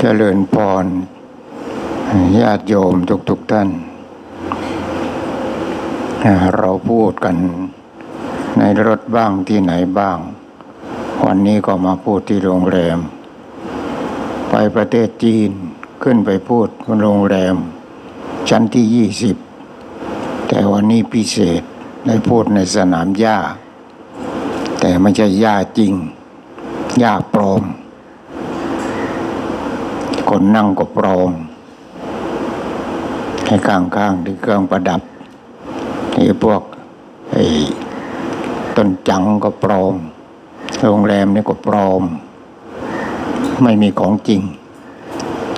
เจริญพรญาติโยมทุกๆทท่าน เราพูดกันในรถบ้างที่ไหนบ้าง วันนี้ก็มาพูดที่โรงแรม ไปประเทศจีนขึ้นไปพูดโรงแรม ชั้นที่ยี่สิบแต่วันนี้พิเศษได้พูดในสนามหญ้า แต่ไม่ใช่หญ้าจริงหญ้าปลอม คนนั่งก็ปลอมให้ข้างๆที่เครื่องประดับที่พวกไอ้ต้นจังก็ปลอม โรงแรมนี่ก็ปลอม ไม่มีของจริง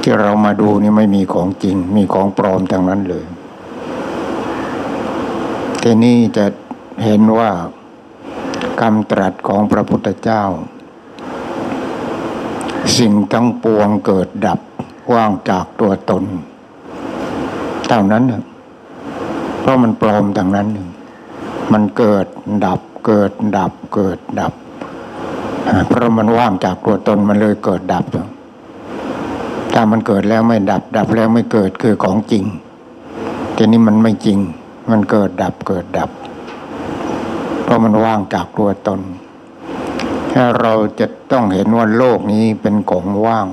ที่เรามาดูนี่ไม่มีของจริง มีของปลอมทั้งนั้นเลยทีนี้จะเห็นว่าคำตรัสของพระพุทธเจ้า สิ่งทั้งปวงเกิดดับว่างจากตัวตน เท่านั้นเพราะมันปลอมทั้งนั้น มันเกิดดับเกิดดับเกิดดับ เพราะมันว่างจากตัวตนมันเลยเกิดดับ ถ้ามันเกิดแล้วไม่ดับ ดับแล้วไม่เกิดคือของจริง ทีนี้มันไม่จริง มันเกิดดับเกิดดับ เพราะมันว่างจากตัวตน เราจะต้องเห็นว่าโลกนี้เป็นของว่าง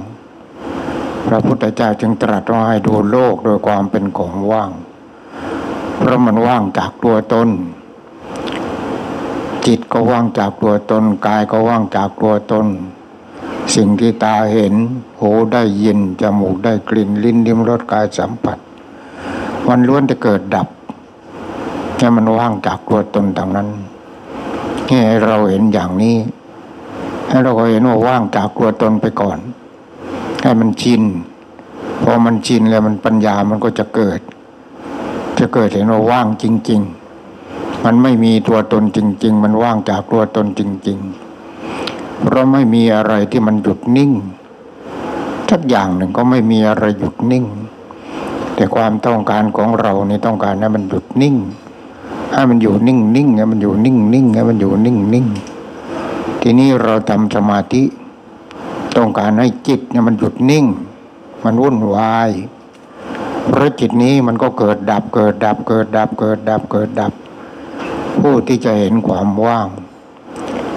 พระพุทธเจ้าจึงตรัสว่าให้ดูโลกโดยความเป็นของว่าง เพราะมันว่างจากตัวตนจิตก็ว่างจากตัวตนกายก็ว่างจากตัวตน สิ่งที่ตาเห็น หูได้ยิน จมูกได้กลิ่นลิ้นลิ้มรสกายสัมผัส มันล้วนจะเกิดดับแค่มันว่างจากตัวตนต่างนั้นให้เราเห็นอย่างนี้ ให้เราเห็นว่าว่างจากตัวตนไปก่อน ให้มันชินพอมันชินแล้วมันปัญญามันก็จะเกิด จะเกิดเห็นว่าว่างจริง ๆ มันไม่มีตัวตนจริง ๆ มันว่างจากตัวตนจริง ๆ เพราะไม่มีอะไรที่มันหยุดนิ่งทักอย่างหนึ่งก็ไม่มีอะไรหยุดนิ่ง แต่ความต้องการของเรานี่ต้องการให้มันหยุดนิ่งให้มันอยู่นิ่งนิ่งให้มันอยู่นิ่งนิ่งให้มันอยู่นิ่งนิ่ง ทีนี้เราทำสมาธิ ต้องการให้จิตเนี่ยมันหยุดนิ่ง มันวุ่นวายเพราะจิตนี้มันก็เกิดดับเกิดดับเกิดดับเกิดดับเกิดดับ ผู้ที่จะเห็นความว่าง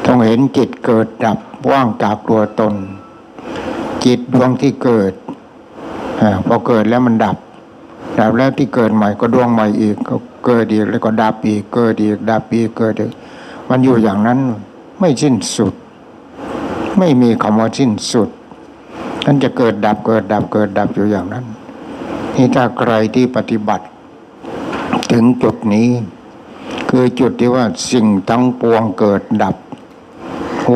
ต้องเห็นจิตเกิดดับว่างจากตัวตน จิตดวงที่เกิดอพอเกิดแล้วมันดับ ดับแล้วที่เกิดใหม่ก็ดวงใหม่อีกก็เกิดอีกแล้วก็ดับอีกเกิดอีกดับอีกเกิดอีกมันอยู่อย่างนั้น ไม่สิ้นสุด ไม่มีคำว่าสิ้นสุดนั่นจะเกิดดับเกิดดับเกิดดับอยู่อย่างนั้นนี่ถ้าใครที่ปฏิบัติ ถึงจุดนี้ คือจุดที่ว่าสิ่งทั้งปวงเกิดดับ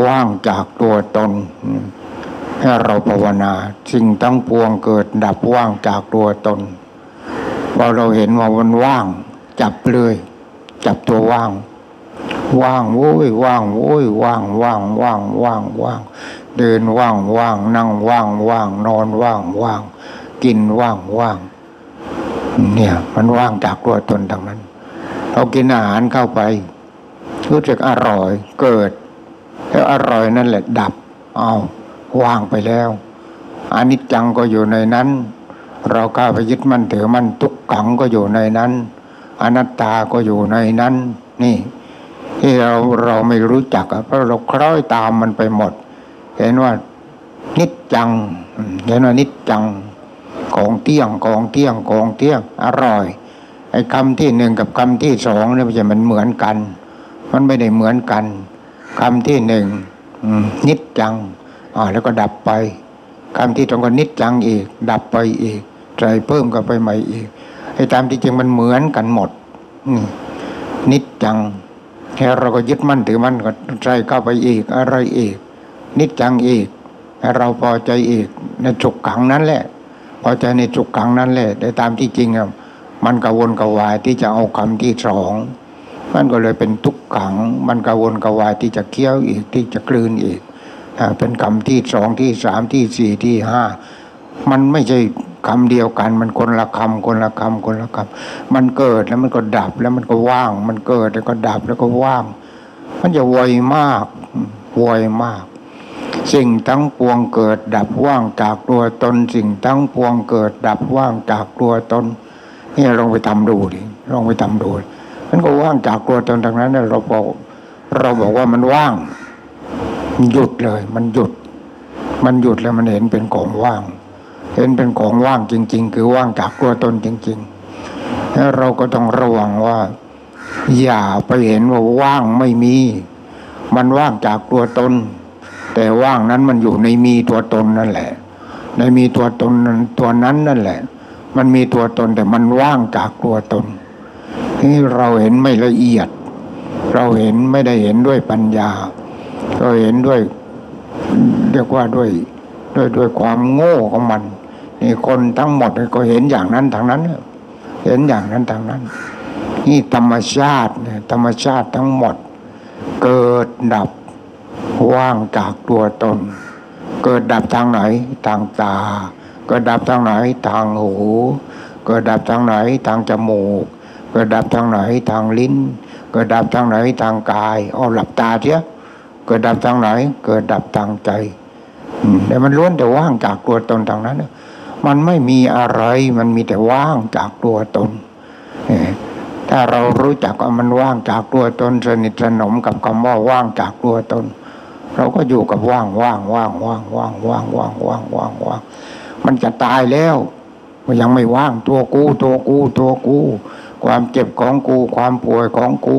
ว่างจากตัวตนให้เราภาวนา สิ่งทั้งปวงเกิดดับว่างจากตัวตนพอเราเห็นว่ามันว่าง จับเลย จับตัวว่าง ว่างโว้ยว่างโว้ยว่างว่างว่างว่างว่างเดินว่างว่างนั่งว่างว่างนอนว่างว่างกินว่างว่างเนี่ยมันว่างจากตัวตนทางนั้นเรากินอาหารเข้าไป รู้สึกอร่อยเกิด แล้วอร่อยนั่นแหละดับ เอาว่างไปแล้วอนิจจังก็อยู่ในนั้น เราก้าไปยึดมันถือมันทุกขังก็อยู่ในนั้น อนัตตาก็อยู่ในนั้น นี่ ที่เราเราไม่รู้จักเพราะเราคล้อยตามมันไปหมด เห็นว่านิจจัง เห็นว่านิจจังของเตี้ยงของเตี้ยงของเตี้ยงอร่อยไอ้คำที่หนึ่งกับคำที่สองเนี่ยมันจะมันเหมือนกัน มันไม่ได้เหมือนกันคำที่หนึ่งนิจจังอ่าแล้วก็ดับไปคำที่สองก็นิจจังอีก ดับไปอีกใจเพิ่มกันไปใหม่อีกไอ้ตามที่จริงมันเหมือนกันหมดนิจจัง เราก็ยึดมั่นถือมั่นก็ใจเข้าไปอีกอะไรอีก นิจจังอีกให้เราพอใจอีกในจุกขังนั้นแหละ พอใจในจุกขังนั้นแหละแต่ตามที่จริงอะมันกวนกวายที่จะเอาคำที่สองมันก็เลยเป็นทุกขัง มันกวนกวายที่จะเคี้ยวอีกที่จะกลืนอีกเป็นคำที่สองที่สามที่สี่ที่ห้ามันไม่ใช่ คำเดียวกัน มันคนละคำคนละคำคนละคำมันเกิดแล้วมันก็ดับแล้วมันก็ว่าง มันเกิดแล้วก็ดับแล้วก็ว่าง มันจะไวมากไวมาก สิ่งทั้งปวงเกิด ดับว่างจากตัวตน สิ่งทั้งปวงเกิด ดับว่างจากตัวตนนี่ลองไปทำดูดิลองไปทำดูมันก็ว่างจากตัวตนทางนั้นเราบอกเราบอกว่ามันว่างหยุดเลย มันหยุด มันหยุดแล้วมันเห็นเป็นของว่าง เห็นเป็นของว่างจริง ๆ คือว่างจากตัวตนจริงๆแล้วเราก็ต้องระวังว่า อย่าไปเห็นว่าว่างไม่มี มันว่างจากตัวตน แต่ว่างนั้นมันอยู่ในมีตัวตนนั่นแหละ ในมีตัวตนนั้นตัวนั้นนั่นแหละ มันมีตัวตนแต่มันว่างจากตัวตนนี่เราเห็นไม่ละเอียด เราเห็นไม่ได้เห็นด้วยปัญญา เราเห็นด้วยเรียกว่าด้วยด้วยด้วยความโง่ของมัน นี่คนทั้งหมดก็เห็นอย่างนั้นทางนั้น เห็นอย่างนั้นทางนั้น นี่ธรรมชาติเนี่ยธรรมชาติทั้งหมด เกิดดับว่างจากตัวตน เกิดดับทางไหนทางตา เกิดดับทางไหนทางหู เกิดดับทางไหนทางจมูก เกิดดับทางไหนทางลิ้น เกิดดับทางไหนทางกายเอาหลับตาเสียเกิดดับทางไหน เกิดดับทางใจแต่มันล้วนแต่ว่างจากตัวตนทางนั้น มันไม่มีอะไรมันมีแต่ว่างจากตัวตน ถ้าเรารู้จักว่ามันว่างจากตัวตนสนิทสนมกับคำว่าว่างจากตัวตน เราก็อยู่กับว่างว่างว่างว่างว่างว่างว่างว่างว่างว่างมันจะตายแล้วมันยังไม่ว่างตัวกูตัวกูตัวกู ความเจ็บของกู ความป่วยของกู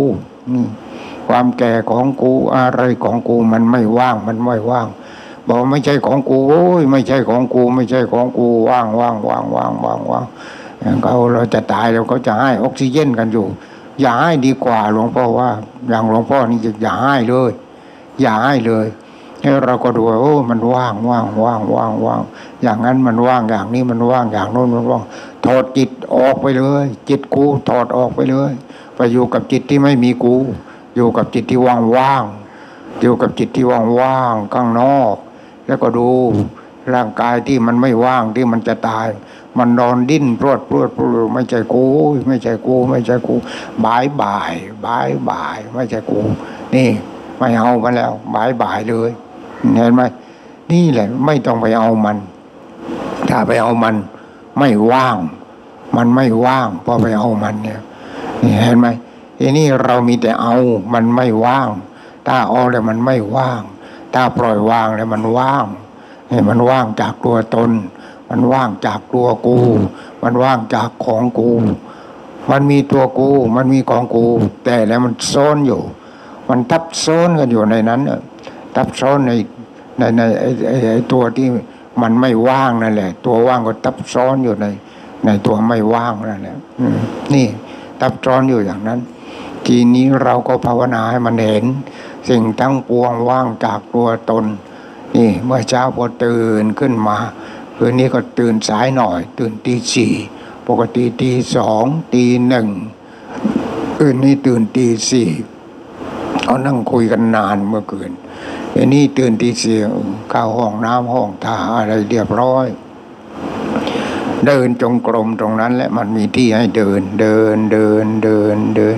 ความแก่ของกูอะไรของกูมันไม่ว่างมันไม่ว่าง บอกไม่ใช่ของกูโอ้ยไม่ใช่ของกู ไม่ใช่ของกูว่างว่างว่างว่างว่างว่างเขาเราจะตายแล้วเขาจะให้ออกซิเจนกันอยู่ อย่าให้ดีกว่าหลวงพ่อว่า อย่างหลวงพ่อนี่จะอย่าให้เลย อย่าให้เลยให้เราก็ดูโอ้มันว่างว่างว่างว่างว่างอย่างนั้นมันว่างอย่างนี้มันว่างอย่างโน้นมันว่างถอดจิตออกไปเลย จิตกูถอดออกไปเลย ไปอยู่กับจิตที่ไม่มีกู อยู่กับจิตที่ว่างว่างอยู่กับจิตที่ว่างว่างข้างนอก แล้วก็ดูร่างกายที่มันไม่ว่างที่มันจะตาย มันนอนดิ้นพรวดพรวดพรวดไม่ใช่กู ไม่ใช่กู ไม่ใช่กู bye bye bye bye ไม่ใช่กู นี่ ไม่เอามันแล้ว bye bye เลยเห็นไหมนี่แหละ ไม่ต้องไปเอามัน ถ้าไปเอามัน ไม่ว่าง มันไม่ว่างพอไปเอามันเนี่ยเห็นไหมทีนี้เรามีแต่เอามันไม่ว่าง ถ้าเอาแล้วมันไม่ว่าง ถ้าปล่อยวางแล้วมันว่างนี่มันว่างจากตัวตน มันว่างจากตัวกู มันว่างจากของกู มันมีตัวกู มันมีของกู แต่แล้วมันซ้อนอยู่ มันทับซ้อนกันอยู่ในนั้นทับซ้อนในในในไอ้ไอ้ตัวที่มันไม่ว่างนั่นแหละ ตัวว่างก็ทับซ้อนอยู่ใน ในตัวไม่ว่างนั่นแหละนี่ทับซ้อนอยู่อย่างนั้น ทีนี้เราก็ภาวนาให้มันเห็น สิ่งทั้งปวงว่างจากตัวตน นี่เมื่อเช้าพอตื่นขึ้นมาคืนนี้ก็ตื่นสายหน่อย ตื่นตีสี่ปกติตีสองตีหนึ่งคืนนี้ตื่นตีสี่เขานั่งคุยกันนานเมื่อคืนอันนี้ตื่นตีสี่เข้าห้องน้ำห้องท่าอะไรเรียบร้อยเดินจงกรมตรงนั้นและมันมีที่ให้เดินเดินเดินเดินเดิน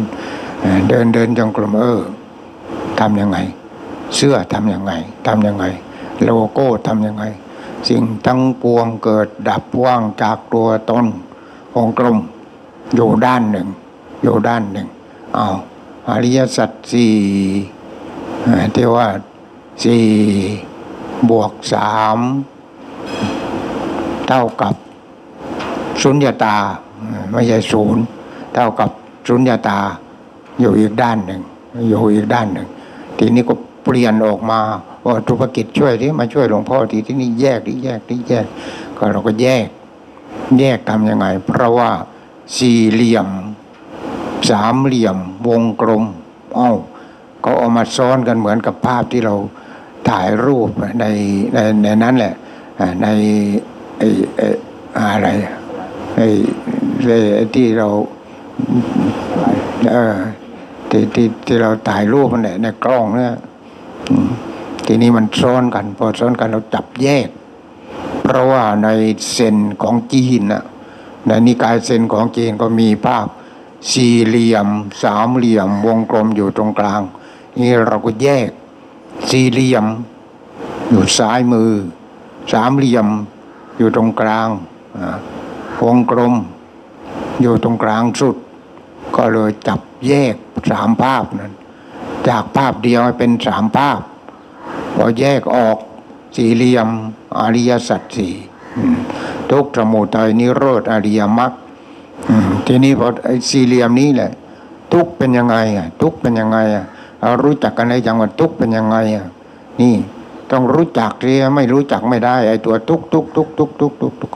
เดินเดินจงกรมเออ ทำยังไง เสื้อทำยังไงทำยังไง โลโก้ทำยังไง สิ่งทั้งปวงเกิดดับว่างจากตัวตนองกลมอยู่ด้านหนึ่ง อยู่ด้านหนึ่งเอาอริยสัจสี่ที่ว่าสี่บวกสามเท่ากับสุญญาตาไม่ใช่ศูนย์เท่ากับสุญญาตาอยู่อีกด้านหนึ่งอยู่อีกด้านหนึ่ง ทีนี้ก็เปลี่ยนออกมาว่าธุรกิจช่วยที่มาช่วยหลวงพ่อทีที่นี่แยกที่แยกที่แยก ก็เราก็แยก แยกทำยังไง เพราะว่าสี่เหลี่ยม สามเหลี่ยม วงกลม เอ้าก็เอามาซ้อนกันเหมือนกับภาพที่เราถ่ายรูปในในในนั้นแหละในไอ้อะไรไอ้ที่เราเออ ที่ที่ที่เราถ่ายรูปมันแหละในกล้องเนี่ยทีนี้มันซ้อนกัน พอซ้อนกันเราจับแยก เพราะว่าในเซนของจีนนะในนิกายเซนของจีนก็มีภาพสี่เหลี่ยม สามเหลี่ยม วงกลมอยู่ตรงกลาง นี่เราก็แยก สี่เหลี่ยม อยู่ซ้ายมือ สามเหลี่ยมอยู่ตรงกลางวงกลม อยู่ตรงกลางสุด ก็เลยจับแยกสามภาพนั้น จากภาพเดียวเป็นสามภาพ พอแยกออกสี่เหลี่ยมอริยสัจสี่ทุกสมุทัยนิโรธอริยมรรคทีนี้พอไอ้สี่เหลี่ยมนี้แหละ ทุกเป็นยังไงอะทุกเป็นยังไงอะเรารู้จักกันในจังหวัดทุกเป็นยังไงอะนี่ต้องรู้จักเรียไม่รู้จักไม่ได้ไอ้ตัวทุกทุกทุกทุกทุกทุกทุก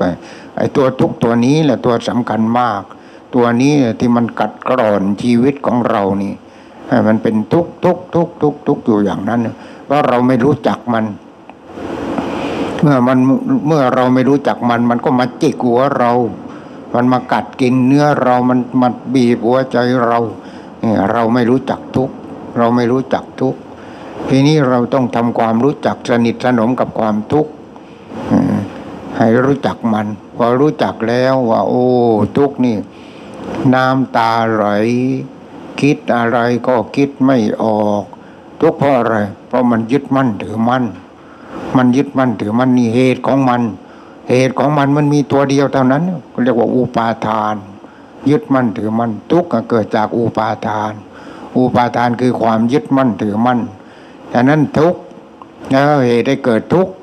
ไอ้ตัวทุกตัวนี้แหละตัวสำคัญมาก ตัวนี้ที่มันกัดกร่อนชีวิตของเรานี่ให้มันเป็นทุกทุกทุกทุกทุกอยู่อย่างนั้นเพราะเราไม่รู้จักมัน เมื่อมันเมื่อเราไม่รู้จักมัน มันก็มาจิกหัวเรา มันมากัดกินเนื้อเรามันมันบีบหัวใจเราเนี่ยเราไม่รู้จักทุกเราไม่รู้จักทุกทีนี้เราต้องทำความรู้จักสนิทสนมกับความทุกข์ให้รู้จักมัน พอรู้จักแล้วว่า โอ้ทุกนี่ น้ำตาไหล คิดอะไรก็คิดไม่ออก ทุกเพราะอะไร เพราะมันยึดมั่นถือมั่น มันยึดมั่นถือมั่นนี่เหตุของมัน เหตุของมันมันมีตัวเดียวเท่านั้นเรียกว่าอุปาทาน ยึดมั่นถือมั่นทุกข์เกิดจากอุปาทาน อุปาทานคือความยึดมั่นถือมั่นดังนั้นทุกข์เหตุได้เกิดทุกข์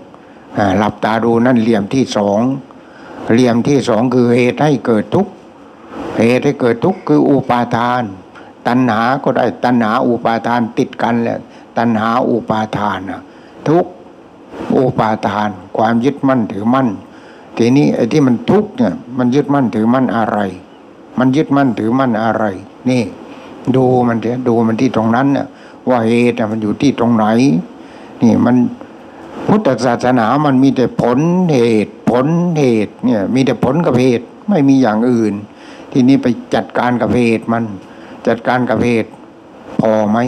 หลับตาดูนั่นเหลี่ยมที่สองเหลี่ยมที่สองคือเหตุให้เกิดทุกข์ เหตุให้เกิดทุกข์คืออุปาทาน ตัณหาก็ได้ตัณหาอุปาทานติดกันแหละตัณหาอุปาทานทุกข์อุปาทาน ความยึดมั่นถือมั่น ทีนี้ไอ้ที่มันทุกข์เนี่ยมันยึดมั่นถือมั่นอะไร มันยึดมั่นถือมั่นอะไร นี่ ดูมันเถอะดูมันที่ตรงนั้นเนี่ยว่าเหตุมันอยู่ที่ตรงไหน นี่มันพุทธศาสนามันมีแต่ผลเหตุ ผลเหตุเนี่ยมีแต่ผลกับเหตุไม่มีอย่างอื่น ทีนี้ไปจัดการกับเหตุมัน จัดการกับเหตุพอไหม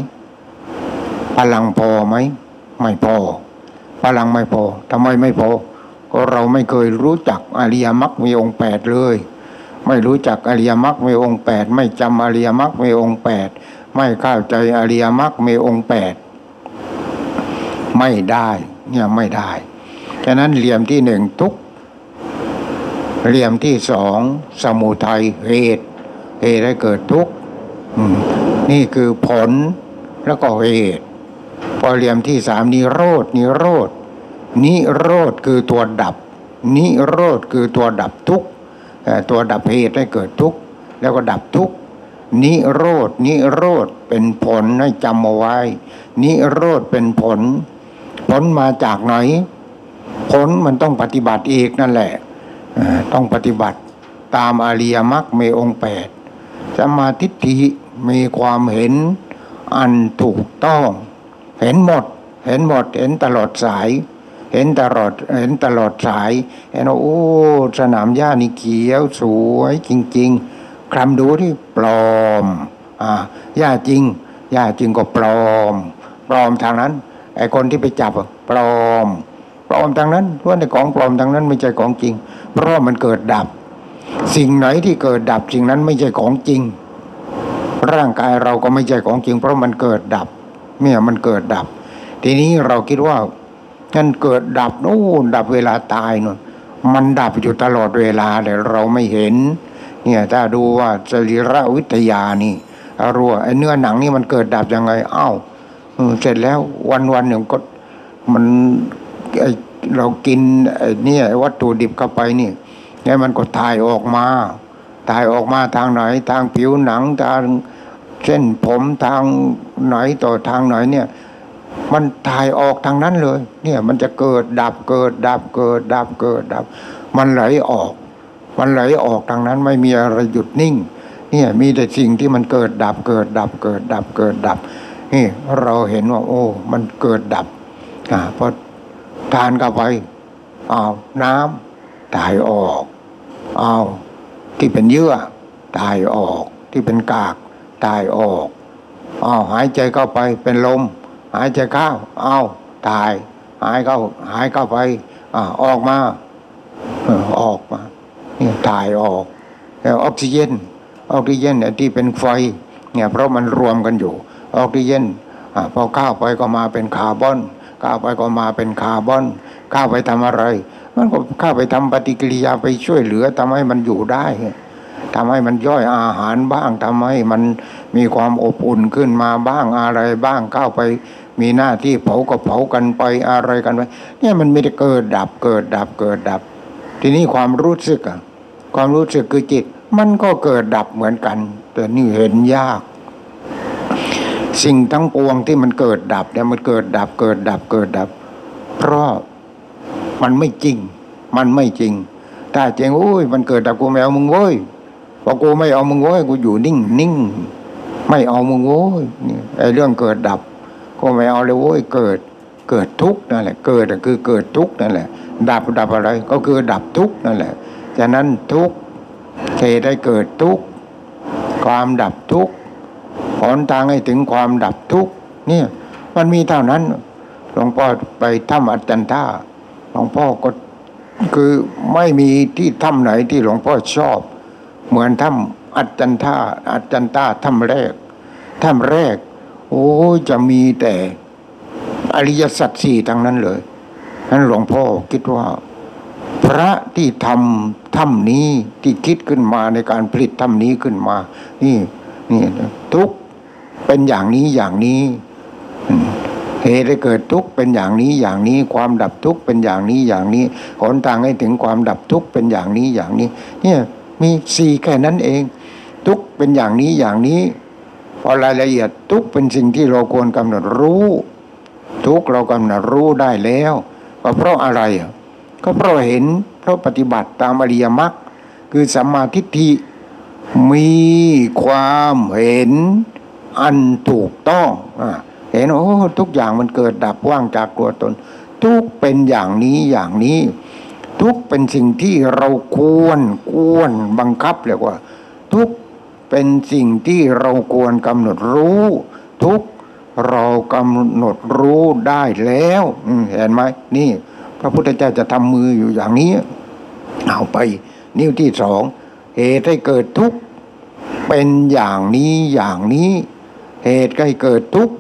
พลังพอไหมไม่พอ พลังไม่พอทำไมไม่พอ ก็เราไม่เคยรู้จักอริยมรรคมีองค์แปดเลย ไม่รู้จักอริยมรรคมีองค์แปดไม่จำอริยมรรคมีองค์แปดไม่เข้าใจอริยมรรคมีองค์แปดไม่ได้เนี่ยไม่ได้ฉะนั้นเหลี่ยมที่หนึ่งทุก เหลี่ยมที่สองสมุทัยเหตุเหตุให้เกิดทุกข์นี่คือผลแล้วก็เหตุ พอเหลี่ยมที่สามนิโรดนิโรดนิโรธคือตัวดับ นิโรธคือตัวดับทุกข์ตัวดับเหตุให้เกิดทุกข์แล้วก็ดับทุกข์นิโรธนิโรธเป็นผลให้จำเอาไว้ นิโรธเป็นผล ผลมาจากไหน ผลมันต้องปฏิบัติอีกนั่นแหละ ต้องปฏิบัติตามอริยมรรคมีองแปดสมาธิิมีความเห็นอันถูกต้อง เห็นหมด เห็นหมด เห็นตลอดสาย เห็นตลอดเห็นตลอดสายเห็นว่าโอ้สนามหญ้านี่เขียวสวยจริง ๆ คลำดูที่ปลอมอ่าย่าจริงย่าจริงก็ปลอม ปลอมทางนั้นไอ้คนที่ไปจับปลอม ปลอมทางนั้นเพราะในของปลอมทางนั้น ไม่ใช่ของจริง เพราะมันเกิดดับ สิ่งไหนที่เกิดดับสิ่งนั้นไม่ใช่ของจริง ร่างกายเราก็ไม่ใช่ของจริง เพราะมันเกิดดับเมื่อมันเกิดดับ ทีนี้เราคิดว่านั่นเกิดดับโอ้ดับเวลาตายนู่นมันดับอยู่ตลอดเวลาแต่เราไม่เห็น เนี่ยถ้าดูว่าสรีระวิทยานี่รัวไอ้เนื้อหนังนี่มันเกิดดับยังไงอ้าวเสร็จแล้ววันวันหนึ่งก็มัน ไอเรากินไอ้นี่วัตถุดิบเข้าไปนี่เนี่ยมันก็ถ่ายออกมา ถ่ายออกมาทางไหน ทางผิวหนังทางเส้นผมทางไหนต่อทางไหนเนี่ย มันถ่ายออกทางนั้นเลย เนี่ยมันจะเกิดดับเกิดดับเกิดดับเกิดดับ มันไหลออก มันไหลออกทางนั้นไม่มีอะไรหยุดนิ่ง เนี่ยมีแต่สิ่งที่มันเกิดดับเกิดดับเกิดดับเกิดดับนี่เราเห็นว่า โอ้ มันเกิดดับอ่าพอ ทานเข้าไปอ้าวน้ำตายออกอ้าวที่เป็นเยื่อตายออก ที่เป็นกากตายออกอ้าวหายใจเข้าไปเป็นลม หายใจเข้าอ้าวตาย หายเข้าหายเข้าไปอ่าออกมาออกมาเนี่ยถ่ายออกแล้วออกซิเจนออกซิเจนเนี่ยที่เป็นไฟเนี่ยเพราะมันรวมกันอยู่ ออกซิเจนอพอเข้าไปก็มาเป็นคาร์บอน ก้าวไปก็มาเป็นคาร์บอนก้าวไปทำอะไร มันก็ข้าไปทำปฏิกิริยาไปช่วยเหลือทำให้มันอยู่ได้ทำให้มันย่อยอาหารบ้างทำให้มันมีความอบอุ่นขึ้นมาบ้างอะไรบ้างเข้าไป มีหน้าที่เผาก็เผากันไปอะไรกันไปเนี่ยมันไม่ได้เกิดดับเกิดดับเกิดดับ ทีนี้ความรู้สึกอะความรู้สึกคือจิต มันก็เกิดดับเหมือนกัน แต่นี่เห็นยาก สิ่งทั้งปวงที่มันเกิดดับเนี่ยมันเกิดดับเกิดดับเกิดดับ เพราะมันไม่จริง มันไม่จริง ถ้าจริงโอ้ยมันเกิดดับกูไม่เอามึงโว้ยพอกูไม่เอามึงโว้ยกูอยู่นิ่งนิ่งไม่เอามึงโว้ยนี่ไอ้เรื่องเกิดดับก็ไม่เอาเลยโว้ยเกิดเกิดทุกข์นั่นแหละ เกิดคือเกิดทุกข์นั่นแหละ ดับดับอะไรก็คือดับทุกข์นั่นแหละฉะนั้นทุกข์เหตุได้เกิดทุกข์ความดับทุกข์ หนทางให้ถึงความดับทุกข์เนี่ยมันมีเท่านั้นหลวงพ่อไปถ้ำอัจจันท่าหลวงพ่อก็คือไม่มีที่ถ้ำไหนที่หลวงพ่อชอบ เหมือนถ้ำอัจจันท่าอัจจันท่าถ้ำแรกถ้ำแรก โอ้จะมีแต่อริยสัจสี่ทั้งนั้นเลยนั้นหลวงพ่อคิดว่า พระที่ทำถ้ำนี้ที่คิดขึ้นมาในการผลิตถ้ำนี้ขึ้นมา นี่นี่ทุก เป็นอย่างนี้อย่างนี้เหตุให้เกิดทุกข์เป็นอย่างนี้อย่างนี้ ความดับทุกข์เป็นอย่างนี้อย่างนี้หนทางให้ถึงความดับทุกข์เป็นอย่างนี้อย่างนี้ เนี่ยมีสี่แค่นั้นเอง ทุกข์เป็นอย่างนี้อย่างนี้พอรายละเอียดทุกข์เป็นสิ่งที่เราควรกำหนดรู้ ทุกข์เรากำหนดรู้ได้แล้วก็เพราะอะไรก็เพราะเห็นเพราะปฏิบัติตามอริยมรรคคือสัมมาทิฏฐิมีความเห็น อันถูกต้องอเห็นโอ้ทุกอย่างมันเกิดดับว่างจากตัวตน ทุกเป็นอย่างนี้อย่างนี้ ทุกเป็นสิ่งที่เราควรควรบังคับเรียกว่า ทุกเป็นสิ่งที่เราควรกำหนดรู้ ทุกเรากำหนดรู้ได้แล้วเห็นไหมนี่ พระพุทธเจ้าจะทำมืออยู่อย่างนี้ เอาไป นิ้วที่สองเหตุให้เกิดทุกเป็นอย่างนี้อย่างนี้ เหตุให้เกิดทุกข์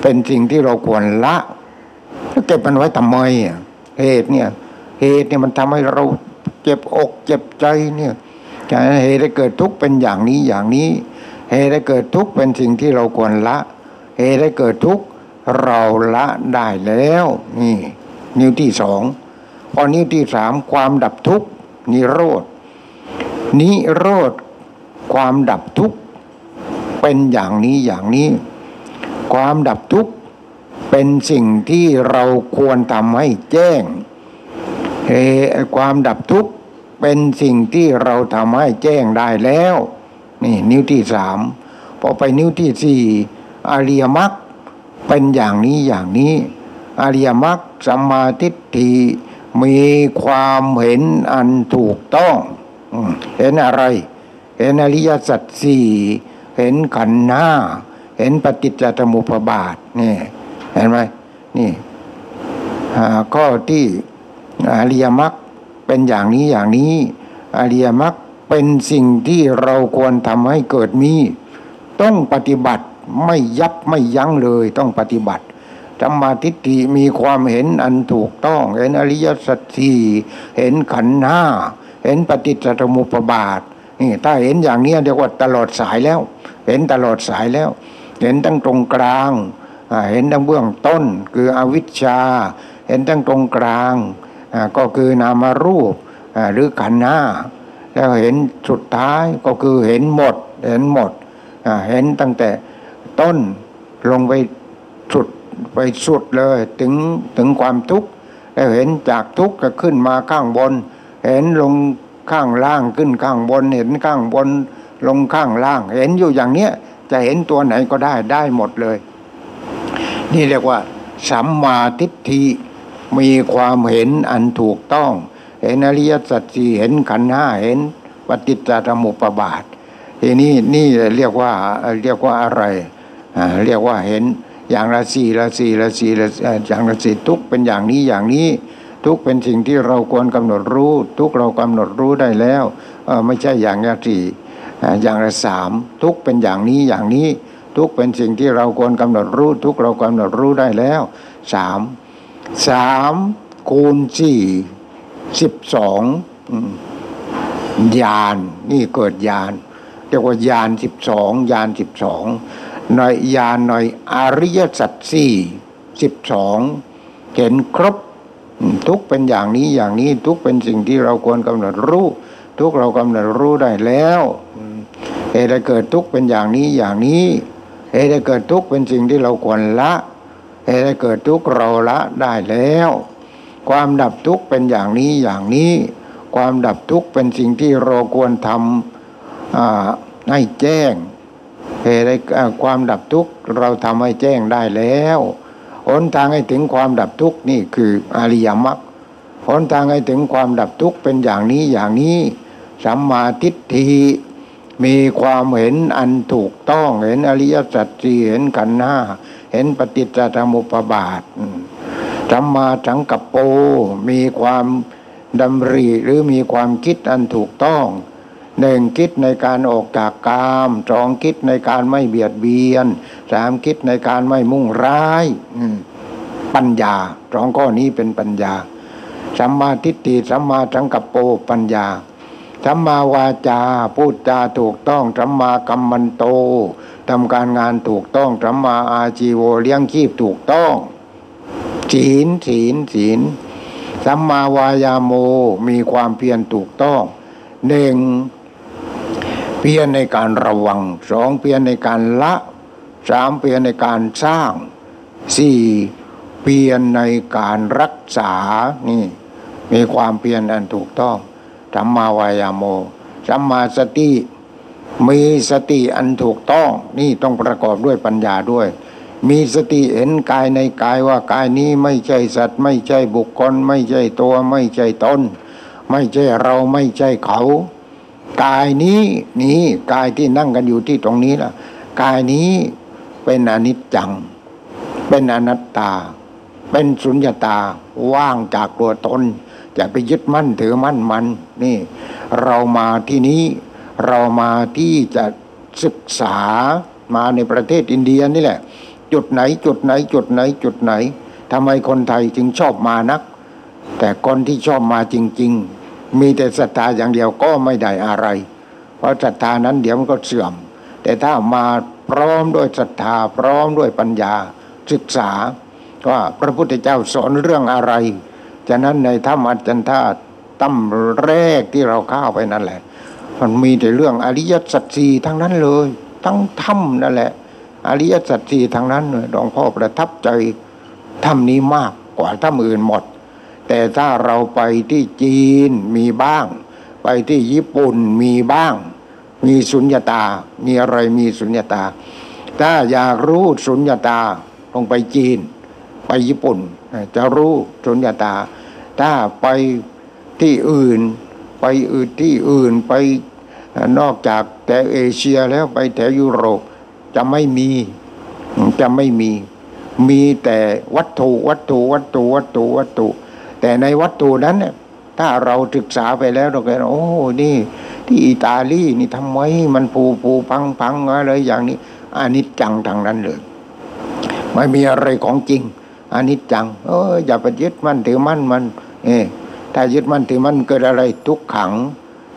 เป็นสิ่งที่เราควรละเก็บมันไว้ทำไมเหตุเนี่ย เหตุเนี่ยมันทำให้เราเจ็บอกเจ็บใจเนี่ยการเหตุได้เกิดทุกข์เป็นอย่างนี้อย่างนี้ เหตุได้เกิดทุกข์เป็นสิ่งที่เราควรละ เหตุได้เกิดทุกข์เราละได้แล้ว นี่ นิ้วที่สองพอนิ้วที่สามความดับทุกข์นิโรธนิโรธความดับทุกข์ เป็นอย่างนี้อย่างนี้ ความดับทุกข์เป็นสิ่งที่เราควรทำให้แจ้งเอความดับทุกข์เป็นสิ่งที่เราทำให้แจ้งได้แล้ว นี่นิ้วที่สามพอไปนิ้วที่สี่อริยมรรคเป็นอย่างนี้อย่างนี้ อริยมรรคสัมมาทิฏฐิมีความเห็นอันถูกต้อง เห็นอะไร เห็นอริยสัจสี่ เห็นขันหน้า เห็นปฏิจจสมุปบาทนี่เห็นไหมนี่ข้อที่อริยมรรคเป็นอย่างนี้อย่างนี้ อริยมรรคเป็นสิ่งที่เราควรทำให้เกิดมี ต้องปฏิบัติไม่ยับไม่ยั้งเลยต้องปฏิบัติธรรมาทิฏฐิมีความเห็นอันถูกต้อง เห็นอริยสัจสี่เห็นขันธ์ห้าเห็นปฏิจจสมุปบาท นี่ถ้าเห็นอย่างนี้เรียกว่าตลอดสายแล้ว เห็นตลอดสายแล้ว เห็นทั้งตรงกลางเห็นทั้งเบื้องต้นคืออวิชชา เห็นทั้งตรงกลางก็คือนามรูปหรือขันธ์หน้า แล้วเห็นสุดท้ายก็คือเห็นหมด เห็นหมดเห็นตั้งแต่ต้นลงไปสุดไปสุดเลยถึงถึงความทุกข์แล้วเห็นจากทุกข์ก็ขึ้นมาข้างบน เห็นลง ข้างล่างขึ้นข้างบนเห็นข้างบน ลงข้างล่าง เห็นอยู่อย่างเนี้ยจะเห็นตัวไหนก็ได้ได้หมดเลย นี่เรียกว่า สัมมาทิฏฐิมีความเห็นอันถูกต้อง เห็นอริยสัจสี่เห็นขันห้าเห็นปฏิจจสมุปบาททีนี้นี่เรียกว่าเรียกว่าอะไรเรียกว่าเห็นอย่างละสี่ละสี่ละสี่ละอย่างละสี่ทุกเป็นอย่างนี้อย่างนี้ ทุกเป็นสิ่งที่เราควรกำหนดรู้ ทุกเรากำหนดรู้ได้แล้วไม่ใช่อย่างละสี่อย่างละสามทุกเป็นอย่างนี้อย่างนี้ ทุกเป็นสิ่งที่เราควรกำหนดรู้ ทุกเรากำหนดรู้ได้แล้วสามสามคูณสี่สิบสองยานนี่เกิดยานเรียกว่ายานสิบสองยานสิบสองหน่อยยานหน่อยอริยสัจสี่สิบสองเห็นครบ ทุกเป็นอย่างนี้อย่างนี้ทุกเป็นสิ่งที่เราควรกำหนดรู้ ทุกเรากำหนดรู้ได้แล้วเหตุใดเกิดทุกเป็นอย่างนี้อย่างนี้เหตุใดเกิดทุกเป็นสิ่งที่เราควรละเหตุใดเกิดทุกเราละได้แล้ว ความดับทุกเป็นอย่างนี้อย่างนี้ ความดับทุกเป็นสิ่งที่เราควรทำให้แจ้งเหตุใดความดับทุกเราทำให้แจ้งได้แล้ว หนทางให้ถึงความดับทุกข์นี่คืออริยมรรคหนทางให้ถึงความดับทุกข์เป็นอย่างนี้อย่างนี้สัมมาทิฏฐิมีความเห็นอันถูกต้องเห็นอริยสัจสี่เห็นขันธ์ห้า เห็นปฏิจจสมุปบาทสัมมาสังกัปโปมีความดำริหรือมีความคิดอันถูกต้อง หนึ่งคิดในการออกจากกามสองคิดในการไม่เบียดเบียนสามคิดในการไม่มุ่งร้ายปัญญาสองข้อนี้เป็นปัญญาสัมมาทิฏฐิสัมมาสังกัปโปปัญญาสัมมาวาจาพูดจาถูกต้องสัมมากัมมันโตทำการงานถูกต้องสัมมาอาชีโวเลี้ยงชีพถูกต้องศีลศีลศีลสัมมาวายาโมมีความเพียรถูกต้องหนึ่ง เพียรในการระวังสองเพียรในการละสามเพียรในการสร้างสี่เพียรในการรักษานี่ มีความเพียรอันถูกต้องสัมมาวายาโมสัมมาสติมีสติอันถูกต้องนี่ต้องประกอบด้วยปัญญาด้วย มีสติเห็นกายในกายว่ากายนี้ไม่ใช่สัตว์ ไม่ใช่บุคคล ไม่ใช่ตัว ไม่ใช่ตน ไม่ใช่เราไม่ใช่เขา กายนี้นี้กายที่นั่งกันอยู่ที่ตรงนี้ล่ะ กายนี้เป็นอนิจจัง เป็นอนัตตา เป็นสุญญตาว่างจากตัวตนจะไปยึดมั่นถือมั่นมันนี่ เรามาที่นี้เรามาที่จะศึกษามาในประเทศอินเดียนี่แหละ จุดไหนจุดไหน จุดไหน จุดไหนทำไมคนไทยจึงชอบมานัก แต่คนที่ชอบมาจริง ๆ มีแต่ศรัทธาอย่างเดียวก็ไม่ได้อะไร เพราะศรัทธานั้นเดี๋ยวมันก็เสื่อม แต่ถ้ามาพร้อมด้วยศรัทธาพร้อมด้วยปัญญาศึกษาว่าพระพุทธเจ้าสอนเรื่องอะไร ฉะนั้นในธรรมอัจจันทาตั้มแรกที่เราเข้าไปนั่นแหละ มันมีแต่เรื่องอริยสัจสี่ทั้งนั้นเลย ทั้งธรรมนั่นแหละ อริยสัจสี่ทั้งนั้นเลยหลวงพ่อประทับใจธรรมนี้มากกว่าธรรมอื่นหมด แต่ถ้าเราไปที่จีนมีบ้าง ไปที่ญี่ปุ่นมีบ้าง มีสุญญาตา มีอะไรมีสุญญาตา ถ้าอยากรู้สุญญาตาลงไปจีน ไปญี่ปุ่น จะรู้สุญญาตา ถ้าไปที่อื่น ไปอื่นที่อื่นไปนอกจากแต่เอเชียแล้วไปแถวยุโรปจะไม่มีจะไม่มี มีแต่วัตถุวัตถุวัตถุวัตถุวัตถุ แต่ในวัตถุนั้นเนี่ยถ้าเราศึกษาไปแล้วเราก็โอ้นี่ ที่อิตาลีนี่ทำไมมันปูปูพังพังอะไรอย่างนี้อานิจจังทางนั้นเลยไม่มีอะไรของจริงอานิจจัง เอออย่าไปยึดมั่นถือมั่นมันเอถ้ายึดมั่นถือมั่นเกิดอะไรทุกขัง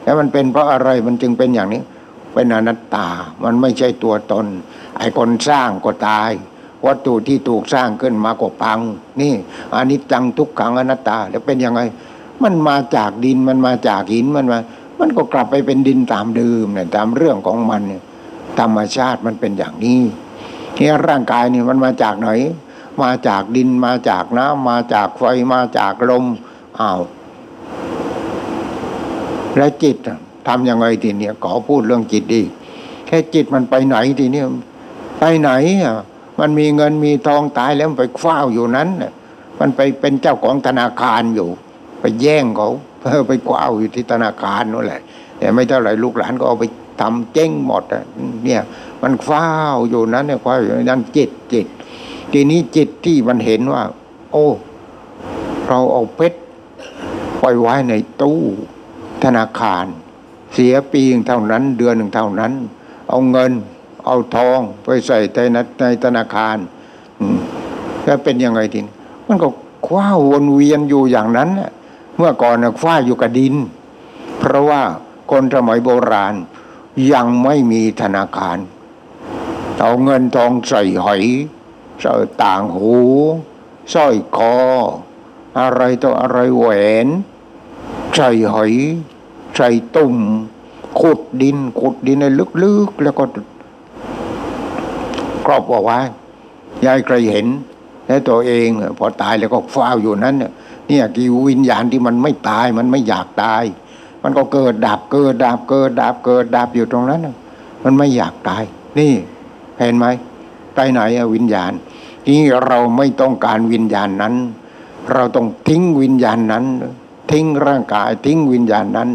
แล้วมันเป็นเพราะอะไรมันจึงเป็นอย่างนี้ เป็นอนัตตา มันไม่ใช่ตัวตน ไอ้คนสร้างก็ตาย วัตถุที่ถูกสร้างขึ้นมาก็พัง นี่อนิจจังทุกขังอนัตตา แล้วเป็นยังไง มันมาจากดินมันมาจากหินมันมา มันก็กลับไปเป็นดินตามเดิมเนี่ยตามเรื่องของมันเนี่ยธรรมชาติมันเป็นอย่างนี้เนี่ยร่างกายนี่มันมาจากไหน มาจากดินมาจากน้ำมาจากไฟมาจากลมอ้าวและจิตทำยังไงทีเนี้ยขอพูดเรื่องจิตดีแค่จิตมันไปไหนทีเนี้ยไปไหนอะ มันมีเงินมีทองตายแล้วมันไปคว้าอยู่นั้นมันไปเป็นเจ้าของธนาคารอยู่ ไปแย่งเขาเพื่อไปคว้าอยู่ที่ธนาคารนั่นแหละ แต่ไม่เท่าไหร่ลูกหลานก็เอาไปทำเจ๊งหมดเนี่ยมันคว้าอยู่นั้นเนี่ยคว้าอยู่นั้นจิตจิต ทีนี้จิตที่มันเห็นว่า โอ้ เราเอาเพชรปล่อยไว้ในตู้ธนาคาร เสียปีหนึ่งเท่านั้น เดือนหนึ่งเท่านั้น เอาเงิน เอาทองไปใส่ในในธนาคารก็เป็นยังไงทีนมันก็คว้าวนเวียนอยู่อย่างนั้นเมื่อก่อนนะคว้าอยู่กับดิน เพราะว่าคนสมัยโบราณยังไม่มีธนาคารเอาเงินทองใส่หอยใส่ต่างหูสร้อยคอ อะไรต่ออะไรแหวนใส่หอยใส่ตุ่มขุดดินขุดดินในลึกๆ แล้วก็ ครอบเอาไว้ยายใครเห็น แล้วตัวเองพอตายแล้วก็เฝ้าอยู่นั้นเนี่ยกี่วิญญาณที่มันไม่ตายมันไม่อยากตาย มันก็เกิดดับเกิดดับเกิดดับเกิดดับอยู่ตรงนั้นมันไม่อยากตาย นี่เห็นไหมไปไหนวิญญาณ นี่เราไม่ต้องการวิญญาณนั้น เราต้องทิ้งวิญญาณนั้น ทิ้งร่างกายทิ้งวิญญาณนั้น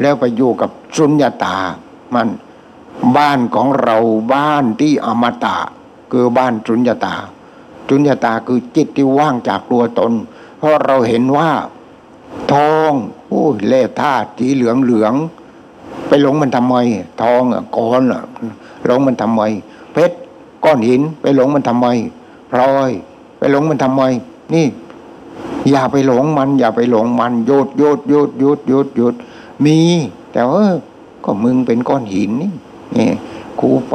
แล้วไปอยู่กับสุญญาตามัน บ้านของเราบ้านที่อมตะ คือบ้านสุญญาตาสุญญาตาคือจิตที่ว่างจากตัวตน เพราะเราเห็นว่าทองโอ้เล่ธาตุสีเหลืองเหลือง ไปหลงมันทำไม ทองอะก้อนอะหลงมันทำไม เพชรก้อนหิน ไปหลงมันทำไมพลอย ไปหลงมันทำไม นี่ อย่าไปหลงมัน อย่าไปหลงมันโยดโยดโยดโยดโยดโยดมี แต่ว่าก็มึงเป็นก้อนหินนี่ นี่กูไป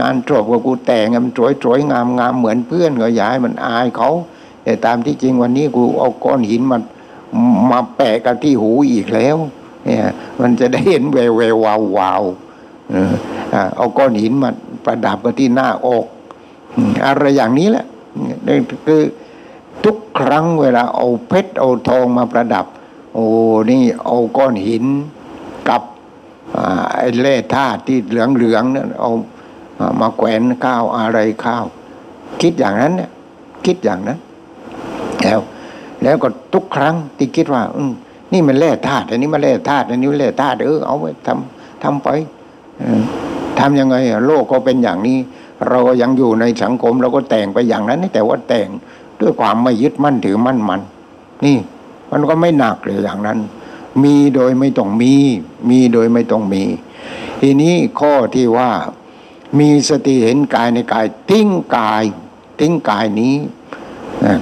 งานจบกับกูแต่งมันสวยสวยงามงามเหมือนเพื่อนก็ย้ายมันอายเขาแต่ตามที่จริงวันนี้กูเอาก้อนหินมามาแปะกันที่หูอีกแล้ว เนี่ย มันจะได้เห็นแววแวววาววาวเอาก้อนหินมาประดับกันที่หน้าอกอะไรอย่างนี้แหละคือทุกครั้งเวลาเอาเพชรเอาทองมาประดับ โอ้นี่เอาก้อนหิน ไอ้เล่ธาตุที่เหลืองเหลืองเนี่ยเอามาแขวนข้าวอะไรข้าว คิดอย่างนั้นเนี่ยคิดอย่างนั้น แล้ว แล้วก็ทุกครั้งที่คิดว่า อืนี่มันแร่ธาตุอันนี้มันแร่ธาตุอันนี้แร่ธาตุเออเอาไปทำทำไปทำยังไงโลกก็เป็นอย่างนี้ เราก็ยังอยู่ในสังคมเราก็แต่งไปอย่างนั้น แต่ว่าแต่งด้วยความไม่ยึดมั่นถือมั่นมัน นี่ มันก็ไม่หนักเลยอย่างนั้น มีโดยไม่ต้องมี มีโดยไม่ต้องมี ทีนี้ข้อที่ว่า มีสติเห็นกายในกาย ทิ้งกาย ทิ้งกายนี้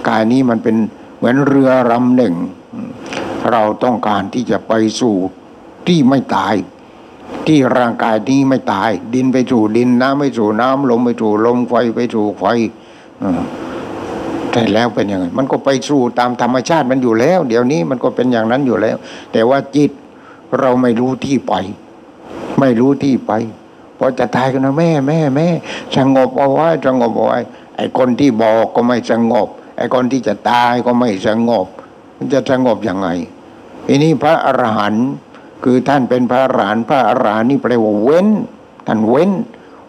กายนี้มันเป็นเหมือนเรือลำหนึ่ง เราต้องการที่จะไปสู่ที่ไม่ตาย ที่ร่างกายนี้ไม่ตาย ดินไปสู่ดินน้ำไปสู่น้ำลมไปสู่ลมไฟไปสู่ไฟ แต่แล้วเป็นยังไงมันก็ไปสู่ตามธรรมชาติมันอยู่แล้ว เดี๋ยวนี้มันก็เป็นอย่างนั้นอยู่แล้ว แต่ว่าจิตเราไม่รู้ที่ไป ไม่รู้ที่ไปพอจะตายกันนะแม่แม่แม่สงบเอาไว้สงบเอาไว้ไอ้คนที่บอกก็ไม่สงบ ไอ้คนที่จะตายก็ไม่สงบ มันจะสงบยังไงอันนี้พระอรหันต์คือท่านเป็นพระอรหันต์พระอรหันต์นี่แปลว่าเว้น ท่านเว้น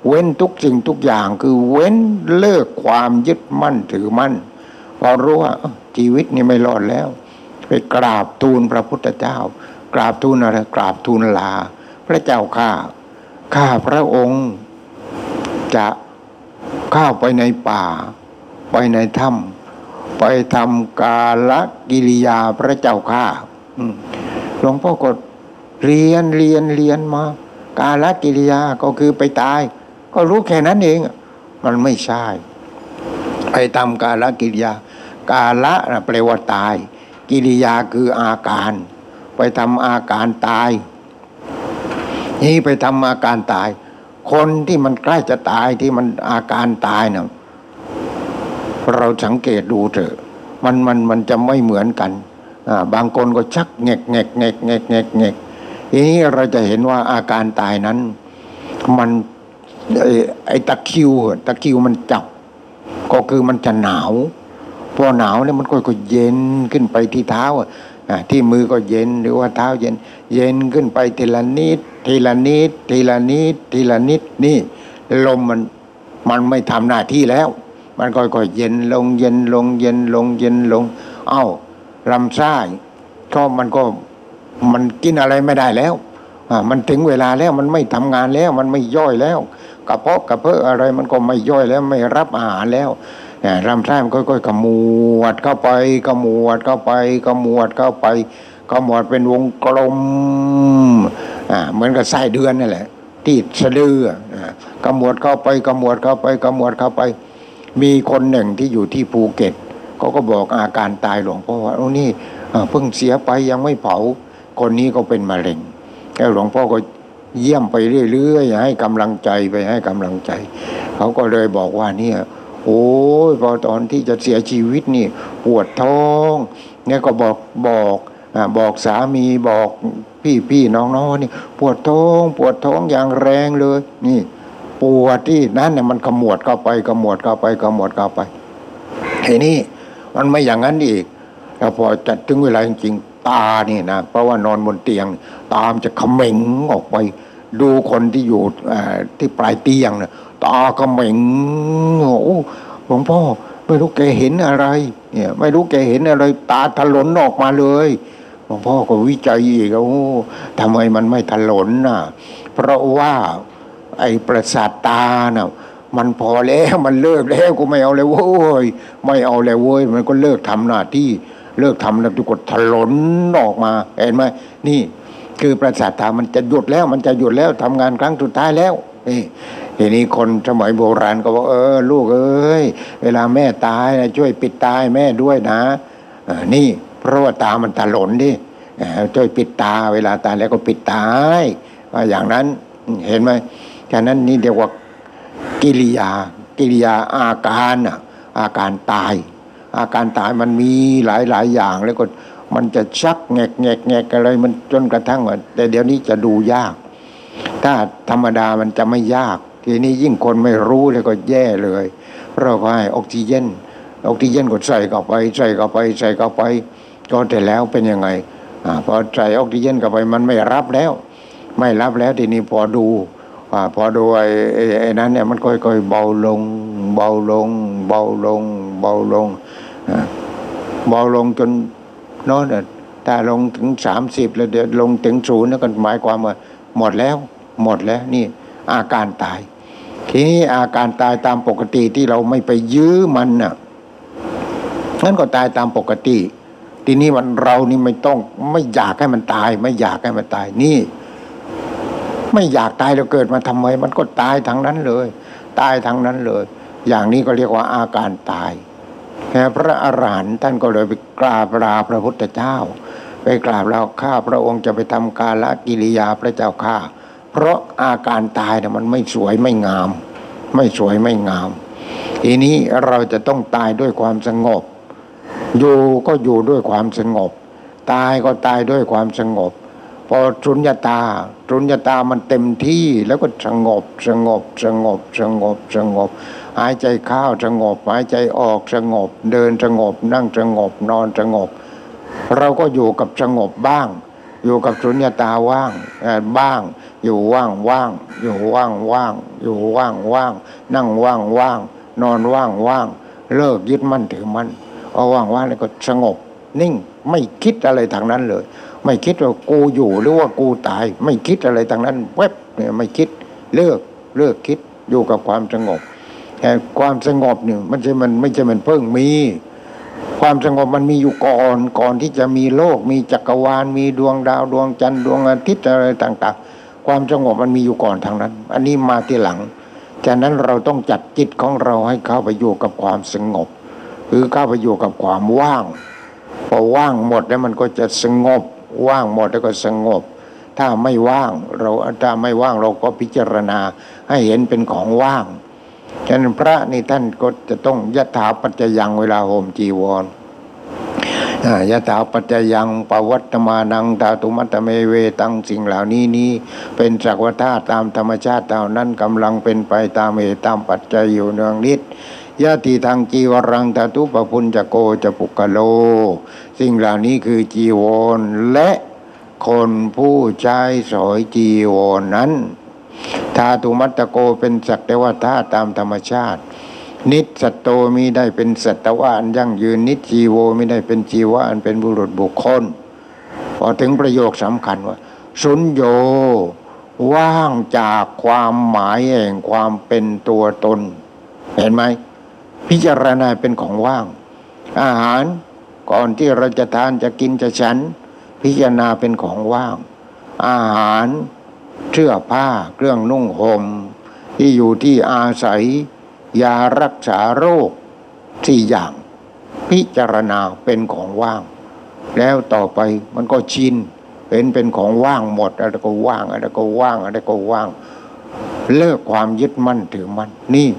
เว้นทุกสิ่งทุกอย่างคือเว้นเลิกความยึดมั่นถือมั่น อรู้ว่าชีวิตนี่ไม่รอดแล้ว ไปกราบทูลพระพุทธเจ้า กราบทูลอะไรกราบทูลลา พระเจ้าข้าข้าพระองค์ จะเข้าไปในป่า ไปในถ้ำไปทำกาลกิริยาพระเจ้าข้าหลวงพ่อกดเรียนเรียนเรียนมา กาลกิริยาก็คือไปตาย ก็รู้แค่นั้นเอง มันไม่ใช่ ไปทำกาลกิริยา กาละแปลว่าตาย กิริยาคืออาการ ไปทำอาการตาย นี่ไปทำอาการตาย คนที่มันใกล้จะตายที่มันอาการตายเนะ่ยเราสังเกตดูเถอะ มันมันมันจะไม่เหมือนกันบางคนก็ชักเงกเงกเงกเงกเงกเงกทีนี้เราจะเห็นว่าอาการตายนั้น มันไอ้ตะคิวตะคิวมันจับ ก็คือมันจะหนาว พอหนาวเนี่ยมันก็ก็เย็นขึ้นไปที่เท้าที่มือก็เย็นหรือว่าเท้าเย็น เย็นขึ้นไปทีละนิดทีละนิดทีละนิดทีละนิดนี่ลมมันมันไม่ทำหน้าที่แล้ว มันก็ก็เย็นลงเย็นลงเย็นลงเย็นลง เอ้าลำไส้ก็มันก็มันกินอะไรไม่ได้แล้วมันถึงเวลาแล้วมันไม่ทำงานแล้ว มันไม่ย่อยแล้วกระเพาะกระเพาะอะไรมันก็ไม่ย่อยแล้วไม่รับอาหารแล้ว ลำไส้มันค่อยๆขมวดเข้าไปขมวดเข้าไปขมวดเข้าไปขมวดเป็นวงกลมอ่าเหมือนกับไส้เดือนนั่นแหละที่สะดืออ่ากมวดเข้าไปขมวดเข้าไปขมวดเข้าไป มีคนหนึ่งที่อยู่ที่ภูเก็ตเขาก็บอกอาการตายหลวงพ่อว่าโอ้นี่เพิ่งเสียไปยังไม่เผา คนนี้ก็เป็นมะเร็งแล้วหลวงพ่อก็เยี่ยมไปเรื่อยๆให้กำลังใจไปให้กำลังใจ เขาก็เลยบอกว่าเนี่ย โอ้ยพอตอนที่จะเสียชีวิตนี่ปวดท้องเนี่ยก็บอกบอกบอกสามีบอกพี่พี่น้องน้องนี่ ปวดท้อง ปวดท้องอย่างแรงเลย นี่ ปวดที่นั่นเนี่ยมันขมวดเข้าไปขมวดเข้าไปขมวดเข้าไปทีนี้มันไม่อย่างนั้นอีกแล้วพอจัดถึงเวลาจริงตานี่นะเพราะว่านอนบนเตียง ตามจะเขม็งออกไป ดูคนที่อยู่ที่ปลายเตียงเนะตาก็เขม็งโอ้หลวงพ่อไม่รู้แกเห็นอะไรเนี่ยไม่รู้แกเห็นอะไร ตาถลนออกมาเลยหลวงพ่อก็วิจัยอีกโอ้ทำไมมันไม่ถลนน่ะ เพราะว่าไอ้ประสาทตาน่ะมันพอแล้วมันเลิกแล้วกูไม่เอาเลยโว้ยไม่เอาเลยเว้ยมันก็เลิกทำหน้าที่เลิกทำแล้วทุกคนถลนออกมา เห็นไหมนี่ คือประสาทตามันจะหยุดแล้ว มันจะหยุดแล้วทำงานครั้งสุดท้ายแล้วนี่ทีนี้คนสมัยโบราณก็บอกเออ ลูกเอ้ยเวลาแม่ตายนะช่วยปิดตายแม่ด้วยนะนี่เพราะว่าตามันถลนดิช่วยปิดตา เวลาตายแล้วก็ปิดตายอย่างนั้นเห็นไหมฉะนั้นนี่เรียกว่ากิริยา กิริยาอาการอะอาการตาย อาการตายมันมีหลายหลายอย่างแล้วก็ มันจะชักแงกแงกแงกอะไรมันจนกระทั่งว่าแต่เดี๋ยวนี้จะดูยาก ถ้าธรรมดามันจะไม่ยาก ทีนี้ยิ่งคนไม่รู้เลยก็แย่เลยเราก็ให้ออกซิเจนออกซิเจนก็ใส่เข้าไป ใส่เข้าไปใส่เข้าไป ก็แต่แล้วเป็นยังไงอพอใส่ออกซิเจนเข้าไปมันไม่รับแล้ว ไม่รับแล้วทีนี้พอดูอพอดูไอ้ไอ้นั้นเนี่ยมันค่อยๆเบาลง เบาลง เบาลง เบาลงเบาลงจน โน้นถ้าลงถึงสามสิบแล้วเดี๋ยวลงถึงศูนย์นั่นก็หมายความว่าหมดแล้ว หมดแล้วนี่อาการตาย ทีนี้อาการตายตามปกติที่เราไม่ไปยื้อมันน่ะงั้นก็ตายตามปกติ ทีนี้มันเรานี่ไม่ต้องไม่อยากให้มันตาย ไม่อยากให้มันตายนี่ ไม่อยากตายเราเกิดมาทำไม มันก็ตายทั้งนั้นเลย ตายทั้งนั้นเลย อย่างนี้ก็เรียกว่าอาการตาย แค่พระอรหันต์ท่านก็เลยไปกราบลาพระพุทธเจ้า ไปกราบลาข้าพระองค์จะไปทำการละกิริยาพระเจ้าข้าเพราะอาการตายเนี่ยมันไม่สวยไม่งาม ไม่สวยไม่งาม ทีนี้เราจะต้องตายด้วยความสงบ อยู่ก็อยู่ด้วยความสงบ ตายก็ตายด้วยความสงบ พอสุญญาตาสุญญาตามันเต็มที่แล้วก็สงบสงบสงบสงบสงบ หายใจเข้าสงบ หายใจออกสงบ เดินสงบ นั่งสงบ นอนสงบ เราก็อยู่กับสงบบ้าง อยู่กับสุญญตาว่างบ้าง อยู่ว่างว่างอยู่ว่างว่างอยู่ว่างว่างนั่งว่างว่างนอนว่างว่างเลิกยึดมั่นถือมั่นเอาว่างว่างแล้วก็สงบ นิ่งไม่คิดอะไรทางนั้นเลย ไม่คิดว่ากูอยู่หรือว่ากูตาย ไม่คิดอะไรทางนั้น เว็บเนี่ยไม่คิดเลิกเลิกคิดอยู่กับความสงบ แต่ความสงบเนี่ยมันใช่มันไม่ใช่มันเพิ่งมี ความสงบมันมีอยู่ก่อนก่อนที่จะมีโลก มีจักรวาลมีดวงดาวดวงจันทร์ดวงอาทิตย์อะไรต่าง ๆ ความสงบมันมีอยู่ก่อนทางนั้น อันนี้มาทีหลังฉะนั้นเราต้องจัดจิตของเราให้เข้าไปอยู่กับความสงบคือเข้าไปอยู่กับความว่างพอว่างหมดแล้วมันก็จะสงบ ว่างหมดแล้วก็สงบ ถ้าไม่ว่างเราถ้าไม่ว่างเราก็พิจารณาให้เห็นเป็นของว่าง ฉะนั้นพระนี่ท่านก็จะต้องยะถาปัจจยังเวลาห่มจีวรยะถาปัจจยังปวัตมานังตาตุมัตเมเวตังสิ่งเหล่านี้นี้ เป็นจักรวธาตามธรรมชาติเท่านั้นกำลังเป็นไปตามเหตุตามปัจจัยอยู่เนืองนิดยะติทางจีวรังตาตุปพุญจะโกจะปุกโล สิ่งเหล่านี้คือจีวรและคนผู้ใช้สอยจีวรนั้น ธาตุมัตตโกเป็นสักแต่ว่าธาตุตามธรรมชาติ นิสัตโตมีได้เป็นสัตวะอันยั่งยืนนิจีโวไม่ได้เป็นจีวะอันเป็นบุรุษบุคคล พอถึงประโยคสำคัญว่า สุญโยว่างจากความหมายแห่งความเป็นตัวตน เห็นไหมพิจารณาเป็นของว่าง อาหารก่อนที่เราจะทานจะกินจะฉัน พิจารณาเป็นของว่าง อาหาร เสื้อผ้าเครื่องนุ่งห่มที่อยู่ที่อาศัย ยารักษาโรคสี่อย่าง พิจารณาเป็นของว่าง แล้วต่อไปมันก็ชินเป็นเป็นของว่างหมดอะไรก็ว่างอะไรก็ว่างอะไรก็ว่าง เลิกความยึดมั่นถือมั่นนี่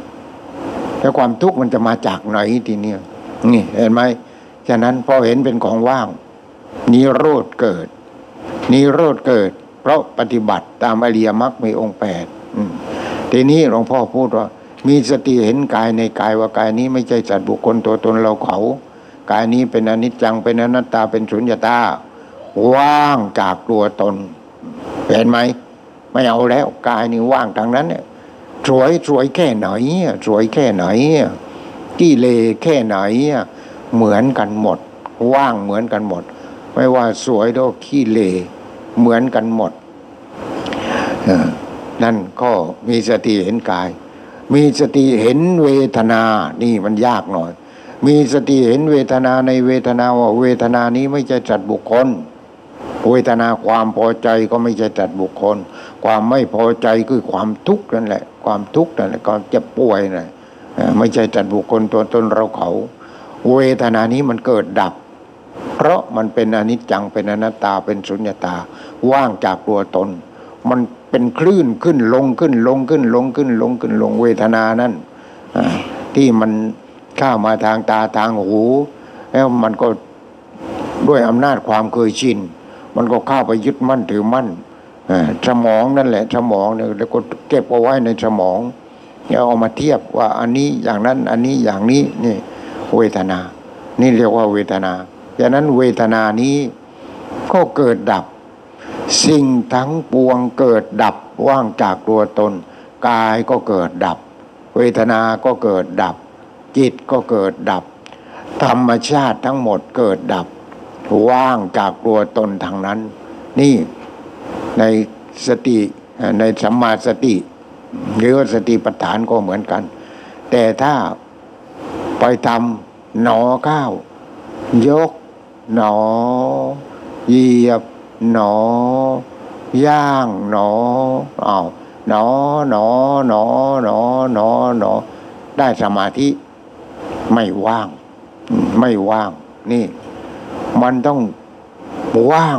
แล้วความทุกข์มันจะมาจากไหนทีเนี้ยนี่เห็นไหมฉะนั้นพอเห็นเป็นของว่างนิโรธเกิดนิโรธเกิด ราะปฏิบัติตามอริยมรรคมีองค์แปดทีนี้หลวงพ่อพูดว่า มีสติเห็นกายในกายว่ากายนี้ไม่ใช่สัตว์บุคคลตัวตนเราเขา กายนี้เป็นอนิจจังเป็นอนัตตาเป็นสุญญตาว่างจากตัวตน เห็นไหมไม่เอาแล้วกายนี่ว่างทางนั้นเนี่ยสวยสวยแค่ไหนสวยแค่ไหนกี่เลแค่ไหนเหมือนกันหมด ว่างเหมือนกันหมด ไม่ว่าสวยหรือขี้เล เหมือนกันหมดนั่นก็มีสติเห็นกาย มีสติเห็นเวทนา นี่มันยากหน่อย มีสติเห็นเวทนาในเวทนาว่าเวทนานี้ไม่ใช่จัดบุคคล เวทนาความพอใจก็ไม่ใช่จัดบุคคล ความไม่พอใจคือความทุกข์นั่นแหละ ความทุกข์นั่นแหละความเจ็บป่วยนั่นไม่ใช่จัดบุคคลตัวตนเราเขา เวทนานี้มันเกิดดับ เพราะมันเป็นอนิจจังเป็นอนัตตาเป็นสุญญตา ว่างจากตัวตน มันเป็นคลื่นขึ้นลงขึ้นลงขึ้นลงขึ้นลงขึ้นลงเวทนานั้นที่มันเข้ามาทางตาทางหู แล้วมันก็ด้วยอำนาจความเคยชิน มันก็เข้าไปยึดมั่นถือมั่นสมองนั่นแหละสมองเนี่ยแล้วก็เก็บเอาไว้ในสมองเนี่ยเอามาเทียบว่าอันนี้อย่างนั้นอันนี้อย่างนี้นี่เวทนา นี่เรียกว่าเวทนา ดังนั้นเวทนานี้ก็เกิดดับ สิ่งทั้งปวงเกิดดับว่างจากตัวตน กายก็เกิดดับ เวทนาก็เกิดดับ จิตก็เกิดดับ ธรรมชาติทั้งหมดเกิดดับ ว่างจากตัวตนทางนั้น นี่ในสติในสัมมาสติ หรือว่าสติปัฏฐานก็เหมือนกัน แต่ถ้าไปทำหนอข้าวยก หนอ เหยียบ หนอย่างหนอเอาหนอหนอหนอหนอหนอหนอ ได้สมาธิ ไม่ว่าง ไม่ว่าง นี่ มันต้องว่าง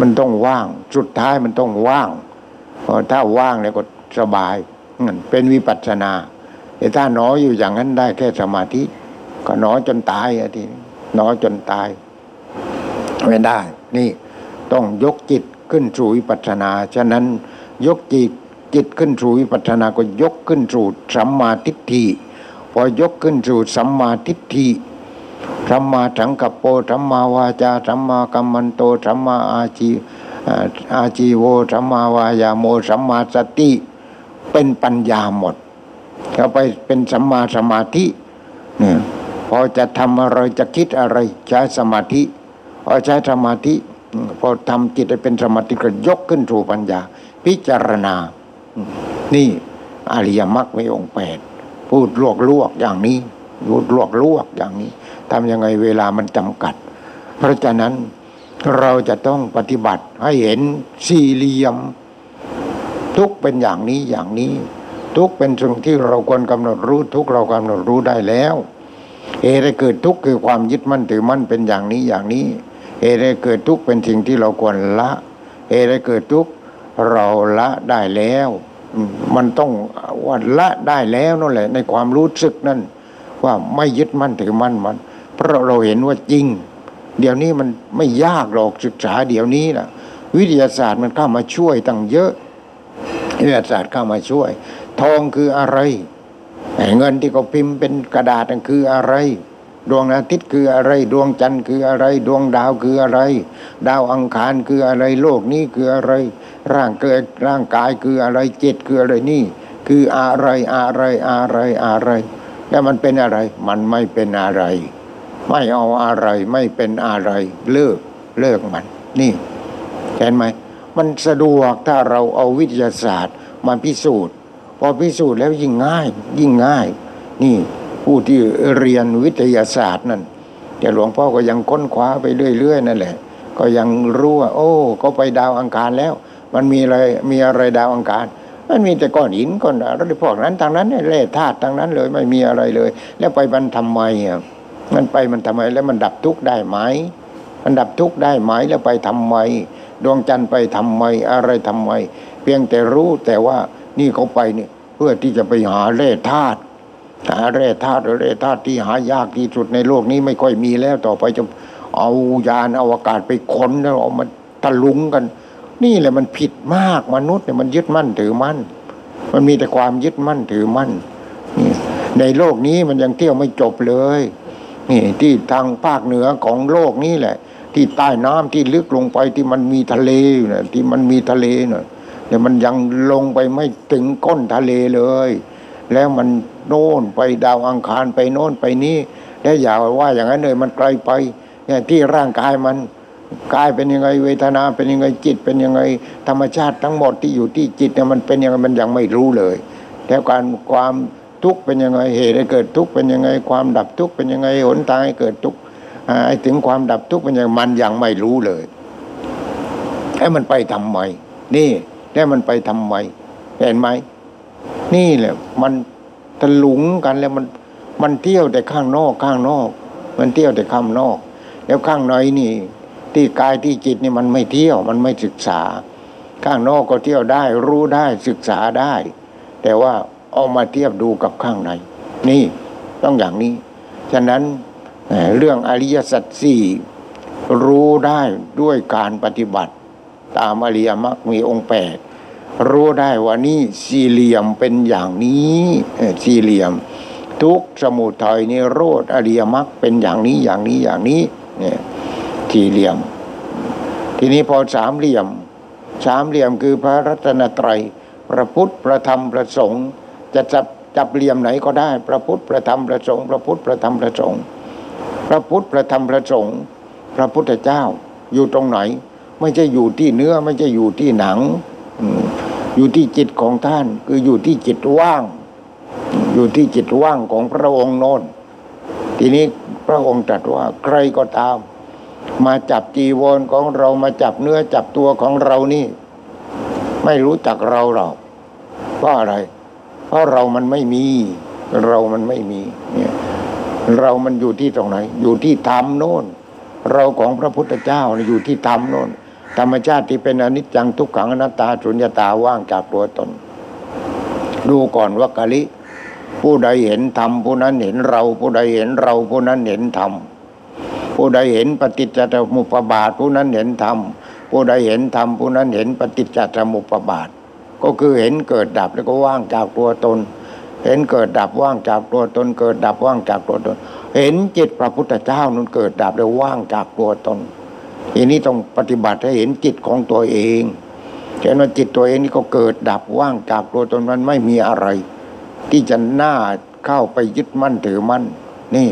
มันต้องว่าง สุดท้ายมันต้องว่างพอถ้าว่างเนี่ยก็สบาย เป็นวิปัสสนา แต่ถ้าหนออยู่อย่างนั้นได้แค่สมาธิ ก็หนอจนตายอะทีห น้อยจนตายไม่ได้ นี่ต้องยกจิตขึ้นสู่วิปัสสนา ฉะนั้นยกจิตจิตขึ้นสู่วิปัสสนาก็ยกขึ้นสู่สัมมาทิฏฐิพอยกขึ้นสู่สัมมาทิฏฐิสัมมาสังกัปโปสัมมาวาจาสัมมากัมมันโตสัมมาอาชีอาชีโวสัมมาวายาโมสัมมาสติเป็นปัญญาหมดเข้าไปเป็นสัมมาสมาธิเนี่ย อจะทำอะไรจะคิดอะไรใช้สมาธิพอใช้สมาธิพอทำจิตให้เป็นสมาธิก็ยกขึ้นสู่ปัญญา พิจารณา นี่อริยมรรคไม่องแปดพูดลวกลวกอย่างนี้พูดลวกลวกอย่างนี้ทำยังไงเวลามันจำกัด เพราะฉะนั้นเราจะต้องปฏิบัติให้เห็นสี่เหลี่ยม ทุกเป็นอย่างนี้อย่างนี้ ทุกเป็นสิ่งที่เราควรกำหนดรู้ ทุกเรากำหนดรู้ได้แล้ว เหตุเกิดทุกข์คือความยึดมั่นถือมั่นเป็นอย่างนี้อย่างนี้เหตุเกิดทุกข์เป็นสิ่งที่เราควรละเหตุเกิดทุกข์เราละได้แล้ว มันต้องว่าละได้แล้วนั่นแหละ ในความรู้สึกนั่นว่าไม่ยึดมั่นถือมั่นมัน เพราะเราเห็นว่าจริง เดี๋ยวนี้มันไม่ยากหรอกศึกษาเดี๋ยวนี้นะวิทยาศาสตร์มันเข้ามาช่วยตั้งเยอะวิทยาศาสตร์เข้ามาช่วย ทองคืออะไร เงินที่เขาพิมพ์เป็นกระดาษนั่นคืออะไร ดวงอาทิตย์คืออะไร ดวงจันทร์คืออะไร ดวงดาวคืออะไร ดาวอังคารคืออะไร โลกนี้คืออะไร ร่างเกิดร่างกายคืออะไรจิตคืออะไรนี่ คืออะไรอะไรอะไรอะไร แล้วมันเป็นอะไร มันไม่เป็นอะไร ไม่เอาอะไรไม่เป็นอะไร เลิกเลิกมัน นี่เห็นไหมมันสะดวกถ้าเราเอาวิทยาศาสตร์มาพิสูจน์ พอพิสูจน์แล้วยิ่งง่าย ยิ่งง่าย นี่ผู้ที่เรียนวิทยาศาสตร์นั่นแต่หลวงพ่อก็ยังค้นคว้าไปเรื่อยๆนั่นแหละ ก็ยังรู้ว่า โอ้ก็ไปดาวอังคารแล้ว มันมีอะไรมีอะไรดาวอังคารมันมีแต่ก้อนหินก้อนอะไรพวกนั้นทางนั้นแร่ธาตุทางนั้นเลยไม่มีอะไรเลย แล้วไปบรรทำไมอะมันไปมันทำไมแล้วมันดับทุกข์ได้ไหมมันดับทุกข์ได้ไหมแล้วไปทำไม ดวงจันทร์ไปทำไมอะไรทำไม เพียงแต่รู้แต่ว่า นี่เขาไปเนี่ยเพื่อที่จะไปหาแร่ธาตุหาแร่ธาตุแร่ธาตุที่หายากที่สุดในโลกนี้ไม่ค่อยมีแล้วต่อไปจะเอายานอวกาศไปค้นแล้วเอามาตะลุงกัน นี่แหละมันผิดมากมนุษย์เนี่ยมันยึดมั่นถือมั่น มันมีแต่ความยึดมั่นถือมั่นนี่ในโลกนี้มันยังเที่ยวไม่จบเลย นี่ที่ทางภาคเหนือของโลกนี้แหละ ที่ใต้น้ำที่ลึกลงไปที่มันมีทะเลอยู่นะที่มันมีทะเลเนะ แต่มันยังลงไปไม่ถึงก้นทะเลเลย แล้วมันโน่นไปดาวอังคารไปโน่นไปนี้แล้วอย่าว่าอย่างนั้นเลยมันไกลไปเนี่ยที่ร่างกายมันกายเป็นยังไงเวทนาเป็นยังไงจิตเป็นยังไงธรรมชาติทั้งหมดที่อยู่ที่จิตเนี่ยมันเป็นยังไงมันยังไม่รู้เลยแล้วการความทุกข์เป็นยังไงเหตุให้เกิดทุกข์เป็นยังไงความดับทุกข์เป็นยังไงหนทางให้เกิดทุกข์ไอ้ถึงความดับทุกข์เป็นยังไงมันยังไม่รู้เลยให้มันไปทำไมนี่ แล้วมันไปทำไมเห็นไหมนี่แหละมันตะลุงกันแล้วมันมันเที่ยวแต่ข้างนอกข้างนอก มันเที่ยวแต่ข้างนอก แล้วข้างในนี่ ที่กายที่จิตนี่มันไม่เที่ยวมันไม่ศึกษา ข้างนอกก็เที่ยวได้รู้ได้ศึกษาได้ แต่ว่าเอามาเทียบดูกับข้างใน นี่ต้องอย่างนี้ ฉะนั้นเรื่องอริยสัจสี่รู้ได้ด้วยการปฏิบัติ ตามอริยมรรคมีองค์แปดรู้ได้ว่านี่สี่เหลี่ยมเป็นอย่างนี้สี่เหลี่ยม ทุกสมุทัยนิโรธอริยมรรคเป็นอย่างนี้อย่างนี้อย่างนี้เนี่ยสี่เหลี่ยม ทีนี้พอสามเหลี่ยม สามเหลี่ยมคือพระรัตนตรัย พระพุทธพระธรรมพระสงฆ์จะจับจับเหลี่ยมไหนก็ได้ พระพุทธพระธรรมพระสงฆ์พระพุทธพระธรรมพระสงฆ์พระพุทธพระธรรมพระสงฆ์พระพุทธเจ้าอยู่ตรงไหน ไม่ใช่อยู่ที่เนื้อไม่ใช่อยู่ที่หนังอยู่ที่จิตของท่าน คืออยู่ที่จิตว่าง อยู่ที่จิตว่างของพระองค์โน้นทีนี้พระองค์ตรัสว่าใครก็ตาม มาจับจีวรของเรามาจับเนื้อจับตัวของเรานี่ ไม่รู้จักเราหรอกเพราะอะไร เพราะเรามันไม่มี เรามันไม่มีเนี่ยเรามันอยู่ที่ตรงไหน อยู่ที่ธรรมโน้น เราของพระพุทธเจ้าอยู่ที่ธรรมโน้น ธรรมชาติที่เป็นอนิจจังทุกขังอนัตตาสุญญตาว่างจากตัวตน ดูก่อนว่ากะลิ ผู้ใดเห็นธรรมผู้นั้นเห็นเรา ผู้ใดเห็นเราผู้นั้นเห็นธรรมผู้ใดเห็นปฏิจจสมุปบาท ผู้นั้นเห็นธรรมผู้ใดเห็นธรรมผู้นั้นเห็นปฏิจจสมุปบาท ก็คือเห็นเกิดดับแล้วก็ว่างจากตัวตน เห็นเกิดดับว่างจากตัวตน เกิดดับว่างจากตัวตน เห็นจิตพระพุทธเจ้านั้นเกิดดับแล้วว่างจากตัวตน ทีนี้ต้องปฏิบัติให้เห็นจิตของตัวเองเห็นว่าจิตตัวเองนี่ก็เกิดดับว่างจากตัวตนมันไม่มีอะไร ที่จะน่าเข้าไปยึดมั่นถือมั่น นี่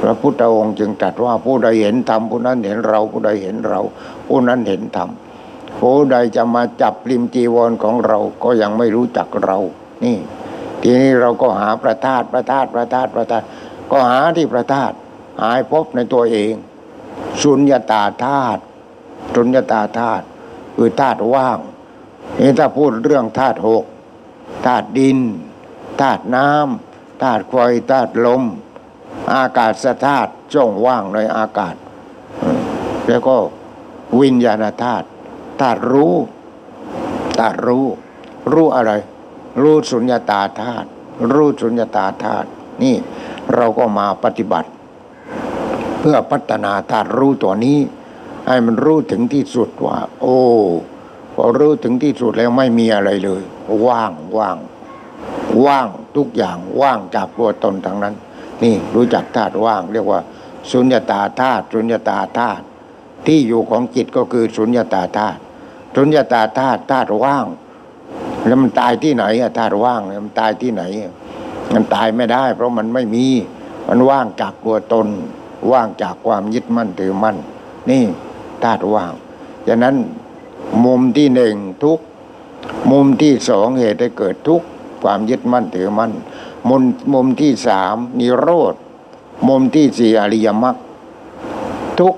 พระพุทธองค์จึงตรัสว่าผู้ใดเห็นธรรมผู้นั้นเห็นเราผู้ใดเห็นเรา ผู้นั้นเห็นธรรมผู้ใดจะมาจับริมจีวรของเราก็ยังไม่รู้จักเรา นี่ ทีนี้เราก็หาประทาตประทาตประทาตประทาตก็หาที่ประทาตหายพบในตัวเอง สุญญาตาธาตุสุญญาตาธาตุคือธาตุว่างนี่ถ้าพูดเรื่องธาตุหกธาตุดินธาตุน้ำธาตุไฟธาตุลม อากาศธาตุจ้องว่างในอากาศ แล้วก็วิญญาณธาตุธาตุรู้ธาตุรู้ รู้อะไร รู้สุญญาตาธาตุรู้สุญญาตาธาตุนี่เราก็มาปฏิบัติ เพื่อพัฒนาธาตุรู้ตัวนี้ ให้มันรู้ถึงที่สุดว่า โอ้พอรู้ถึงที่สุดแล้วไม่มีอะไรเลย ว่างว่าง ว่างทุกอย่างว่างจากตัวตนทั้งนั้น นี่รู้จักธาตุว่าง เรียกว่า สุญญตาธาตุสุญญตาธาตุที่อยู่ของจิตก็คือสุญญตาธาตุสุญญตาธาตุธาตุว่าง แล้วมันตายที่ไหนอะธาตุว่างมันตายที่ไหน มันตายไม่ได้ เพราะมันไม่มี มันว่างจากตัวตน ว่างจากความยึดมั่นถือมั่น นี่ธาตุว่างฉะนั้นมุมที่หนึ่งทุกมุมที่สองเหตุให้เกิดทุกความยึดมั่นถือมั่นมุมมุมที่สามนิโรธ มุมที่สี่อริยมรรคทุก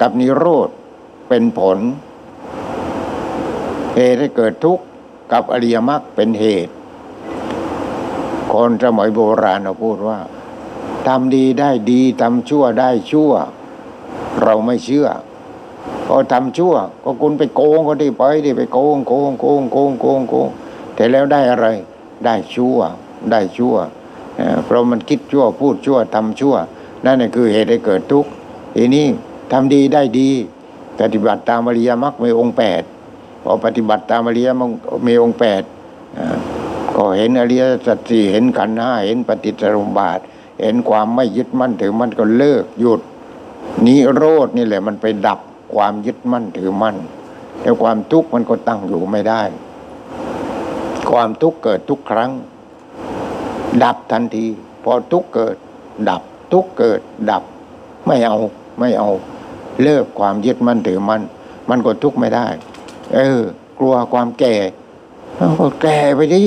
กับนิโรธเป็นผล เหตุให้เกิดทุกข์กับอริยมรรคเป็นเหตุ คนสมัยโบราณเขาพูดว่า ทำดีได้ดีทำชั่วได้ชั่ว เราไม่เชื่อพอทำชั่ว ก็คุณไปโกงก็ดีไปดิไปโกงโกงโกงโกงโกงโกงแต่แล้วได้อะไร ได้ชั่ว ได้ชั่วเพราะมันคิดชั่วพูดชั่วทำชั่ว นั่นแหละคือเหตุให้เกิดทุกข์ทีนี้ทำดีได้ดี ปฏิบัติตามอริยมรรคมีองค์แปดพอปฏิบัติตามอริยมรรคมีองค์แปดก็เห็นอริยสัจสี่เห็นขันห้าเห็นปฏิจจสมบาท เห็นความไม่ยึดมั่นถือมั่นก็เลิกหยุดนิโรธนี่แหละมันไปดับความยึดมั่นถือมั่นแล้วความทุกข์มันก็ตั้งอยู่ไม่ได้ ความทุกข์เกิดทุกครั้ง ดับทันที พอทุกข์เกิด ดับทุกข์เกิด ดับ ไม่เอาไม่เอา เลิกความยึดมั่นถือมั่นมันก็ทุกข์ไม่ได้ เออ กลัวความแก่เอาก็แก่ไปดิ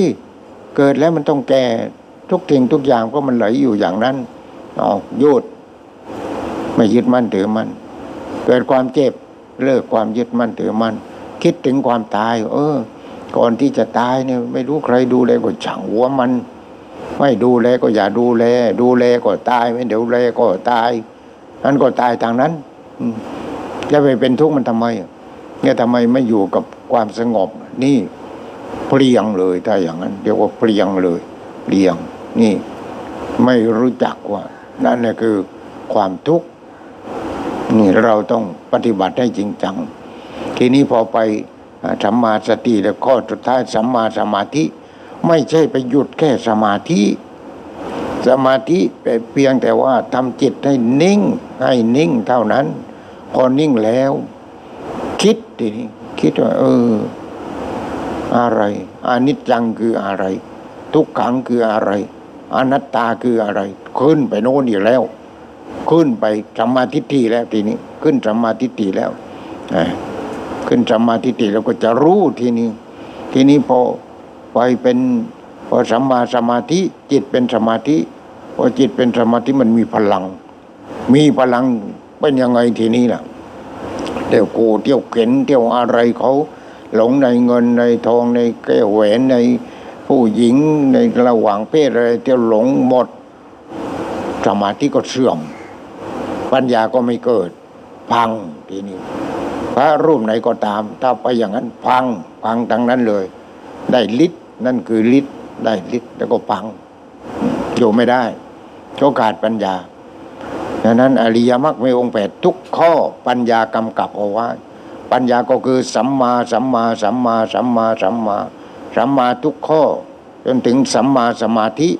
เกิดแล้วมันต้องแก่ ทุกสิ่งทุกอย่างก็มันไหลอยู่อย่างนั้นเอายุดไม่ยึดมั่นถือมั่นเกิดความเจ็บเลิกความยึดมั่นถือมั่นคิดถึงความตาย เออ ก่อนที่จะตายเนี่ย ไม่รู้ใครดูแลก็ช่างหัวมัน ไม่ดูแลก็อย่าดูแล ดูแลก็ตาย ไม่เดูแลก็ตายนั้นก็ตายทางนั้นจะไปเป็นทุกข์มันทำไมเนี่ยทำไมไม่อยู่กับความสงบ นี่เปลี่ยงเลยถ้าอย่างนั้นเรียกว่าเปลี่ยงเลยเปลี่ยง นี่ไม่รู้จักว่า นั่นแหละคือความทุกข์นี่เราต้องปฏิบัติให้จริงจัง ทีนี้พอไปสัมมาสติแล้วข้อสุดท้ายสัมมาสมาธิ ไม่ใช่ไปหยุดแค่สมาธิ สมาธิเป็นเพียงแต่ว่าทำจิตให้นิ่งให้นิ่งเท่านั้น พอนิ่งแล้ว คิดทีนี้คิดว่า เออ อะไรอนิจจังคืออะไร ทุกขังคืออะไร อนัตตาคืออะไร ขึ้นไปโน่นอีกแล้ว ขึ้นไปสัมมาทิฏฐิแล้วทีนี้ ขึ้นสัมมาทิฏฐิแล้วขึ้นสัมมาทิฏฐิแล้วก็จะรู้ทีนี้ ทีนี้พอไปเป็นพอสัมมาสมาธิจิตเป็นสมาธิพอจิตเป็นสมาธิมันมีพลัง มีพลังเป็นยังไงทีนี้ล่ะเที่ยวโกเที่ยวเข็นเที่ยวอะไรเขาหลงในเงินในทองในแก้วแหวนใน ผู้หญิงในระหว่างเพศอะไรเที่ยวหลงหมด สมาธิก็เสื่อม ปัญญาก็ไม่เกิด พังทีนี้พระรูปไหนก็ตาม ถ้าไปอย่างนั้นพังพังทั้งนั้นเลย ได้ฤทธิ์นั่นคือฤทธิ์ได้ฤทธิ์แล้วก็พัง อยู่ไม่ได้ก็ขาดปัญญาดังนั้น อริยมรรคมีองค์แปดทุกข้อปัญญากำกับเอาไว้ปัญญาก็คือสัมมาสัมมาสัมมาสัมมาสัมมาสัมมา สัมมาทุกข้อ จนถึงสัมมาสมาธิ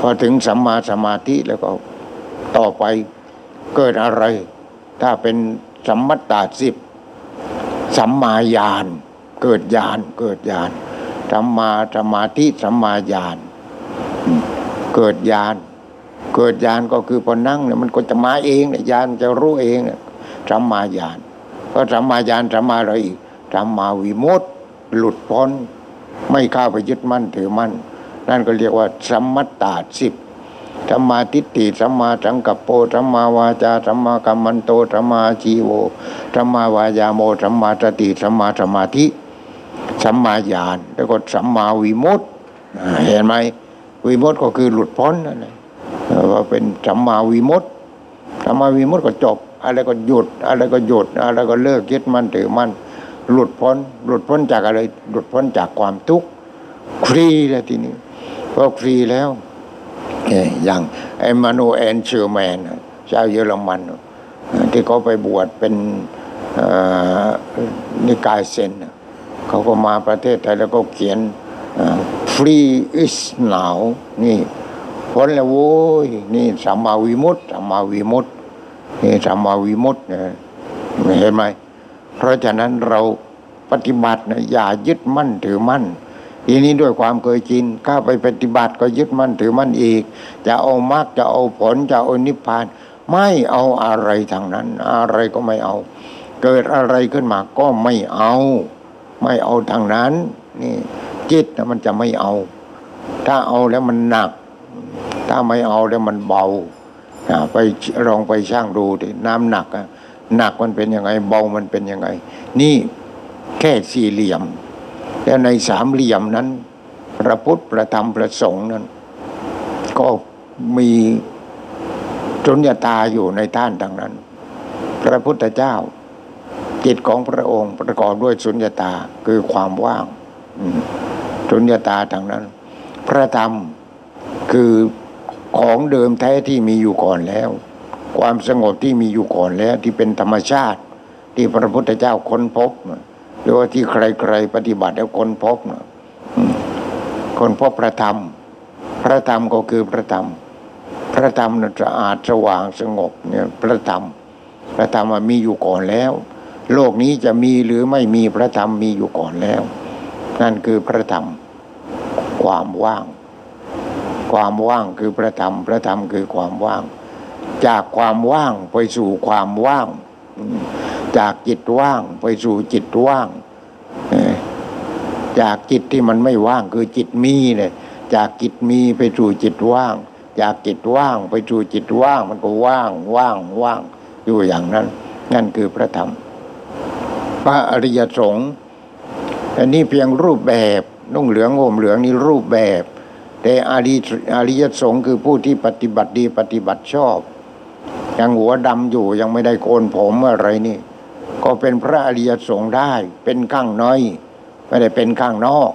พอถึงสัมมาสมาธิแล้วก็ต่อไปเกิดอะไร ถ้าเป็นสัมมัตตาสิบสัมมาญาณเกิดญาณเกิดญาณสัมมาสมาธิสัมมาญาณเกิดญาณเกิดญาณก็คือพอนั่งเนี่ยมันก็จะมาเองเนี่ยญาณจะรู้เองสัมมาญาณก็สัมมาญาณสัมมาอะไรอีกสัมมาวิมุตติ หลุดพ้น ไม่เข้าไปยึดมั่นถือมั่น นั่นก็เรียกว่าสัมมัตตาสิบสัมมาทิฏฐิสัมมาสังกัปโปสัมมาวาจาสัมมากัมมันโตสัมมาอาชีโวสัมมาวายาโมสัมมาสติสัมมาสมาธิสัมมาญาณแล้วก็สัมมาวิมุตติเห็นไหมวิมุตติก็คือหลุดพ้นนั่นเองเอ่อว่าเป็นสัมมาวิมุตติสัมมาวิมุตติก็จบ อะไรก็หยุด อะไรก็หยุด อะไรก็เลิกยึดมั่นถือมั่น หลุดพ้น หลุดพ้นจากอะไร หลุดพ้นจากความทุกข์ฟรีแล้วทีนี้พอฟรีแล้วอย่างเอมมานูเอนเชอร์แมนชาวเยอรมัน ที่เขาไปบวชเป็นนิกายเซนเขาก็มาประเทศไทยแล้วก็เขียนฟรีอิสหนาวนี่พ้นแล้วโว้ยนี่สัมมาวิมุตติสัมมาวิมุตตินี่สัมมาวิมุตติเห็นไหม เพราะฉะนั้นเราปฏิบัตินะอย่ายึดมั่นถือมั่นทีนี้ด้วยความเคยชินข้าไปปฏิบัติก็ยึดมั่นถือมั่นอีก จะเอามรรคจะเอาผลจะเอานิพพาน ไม่เอาอะไรทางนั้น อะไรก็ไม่เอา เกิดอะไรขึ้นมาก็ไม่เอา ไม่เอาทางนั้น นี่ จิตนะมันจะไม่เอา ถ้าเอาแล้วมันหนัก ถ้าไม่เอาแล้วมันเบาอ่าไปลองไปช่างดูดิน้ำหนักอะ หนักมันเป็นยังไง เบามันเป็นยังไง นี่แค่สี่เหลี่ยม แล้วในสามเหลี่ยมนั้น พระพุทธพระธรรมพระสงฆ์นั้น ก็มีสุญญตาอยู่ในท่านดังนั้น พระพุทธเจ้า จิตของพระองค์ประกอบด้วยสุญญตาคือความว่างสุญญตาดังนั้น พระธรรมคือของเดิมแท้ที่มีอยู่ก่อนแล้ว ความสงบที่มีอยู่ก่อนแล้วที่เป็นธรรมชาติ ที่พระพุทธเจ้าค้นพบหรือว่าที่ใครๆปฏิบัติแล้วค้นพบนะค้นพบพระธรรม พระธรรมก็คือพระธรรม พระธรรมสะอาดสว่างสงบเนี่ยพระธรรม พระธรรมมีอยู่ก่อนแล้ว โลกนี้จะมีหรือไม่มีพระธรรมมีอยู่ก่อนแล้ว นั่นคือพระธรรม ความว่าง ความว่างคือพระธรรม พระธรรมคือความว่าง จากความว่างไปสู่ความว่าง จากจิตว่างไปสู่จิตว่าง จากจิตที่มันไม่ว่างคือจิตมีเนี่ยจากจิตมีไปสู่จิตว่าง จากจิตว่างไปสู่จิตว่าง มันก็ว่างว่างว่างอยู่อย่างนั้น นั่นคือพระธรรม พระอริยสงฆ์อันนี้เพียงรูปแบบนุ่งเหลืองห่มเหลืองนี่รูปแบบ แต่อริอริยสงฆ์คือผู้ที่ปฏิบัติดีปฏิบัติชอบ ยังหัวดำอยู่ยังไม่ได้โกนผมอะไรนี่ ก็เป็นพระอริยสงฆ์ได้ เป็นข้างน้อย ไม่ได้เป็นข้างนอก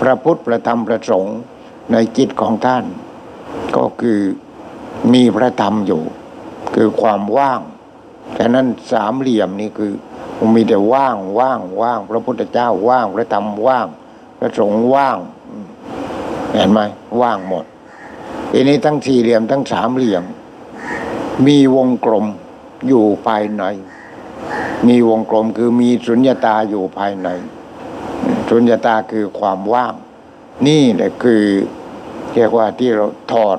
พระพุทธพระธรรมพระสงฆ์ในจิตของท่าน ก็คือมีพระธรรมอยู่ คือความว่างฉะนั้นสามเหลี่ยมนี่คือมีแต่ว่างว่างว่าง พระพุทธเจ้าว่างพระธรรมว่าง พระสงฆ์ว่าง เห็นไหมว่างหมดทีนี้ทั้งสี่เหลี่ยมทั้งสามเหลี่ยม มีวงกลมอยู่ภายใน มีวงกลมคือมีสุญญาตาอยู่ภายใน สุญญาตาคือความว่าง นี่แหละคือเรียกว่าที่เราถอด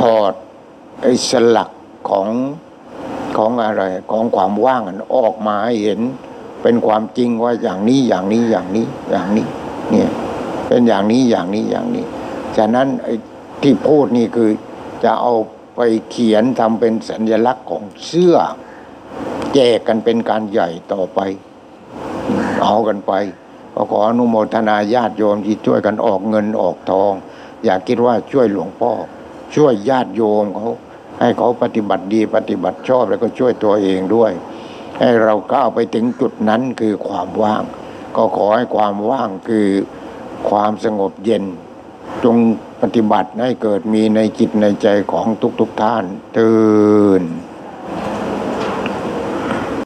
ถอดไอ้สลักของของอะไรของความว่างอันออกมาให้เห็นเป็นความจริงว่าอย่างนี้อย่างนี้อย่างนี้อย่างนี้เนี่ยเป็นอย่างนี้อย่างนี้อย่างนี้ ฉะนั้นไอ้ที่พูดนี่คือจะเอา ไปเขียนทำเป็นสัญลักษณ์ของเสื้อ แจกกันเป็นการใหญ่ต่อไป เอากันไปก็ขออนุโมทนาญาติโยมที่ช่วยกันออกเงินออกทอง อย่าคิดว่าช่วยหลวงพ่อ ช่วยญาติโยมเขาให้เขาปฏิบัติดีปฏิบัติชอบแล้วก็ช่วยตัวเองด้วย ให้เราก้าวไปถึงจุดนั้นคือความว่าง ก็ขอให้ความว่างคือความสงบเย็น จง ปฏิบัติให้เกิดมีในจิตในใจของทุกๆทท่าน ตื่น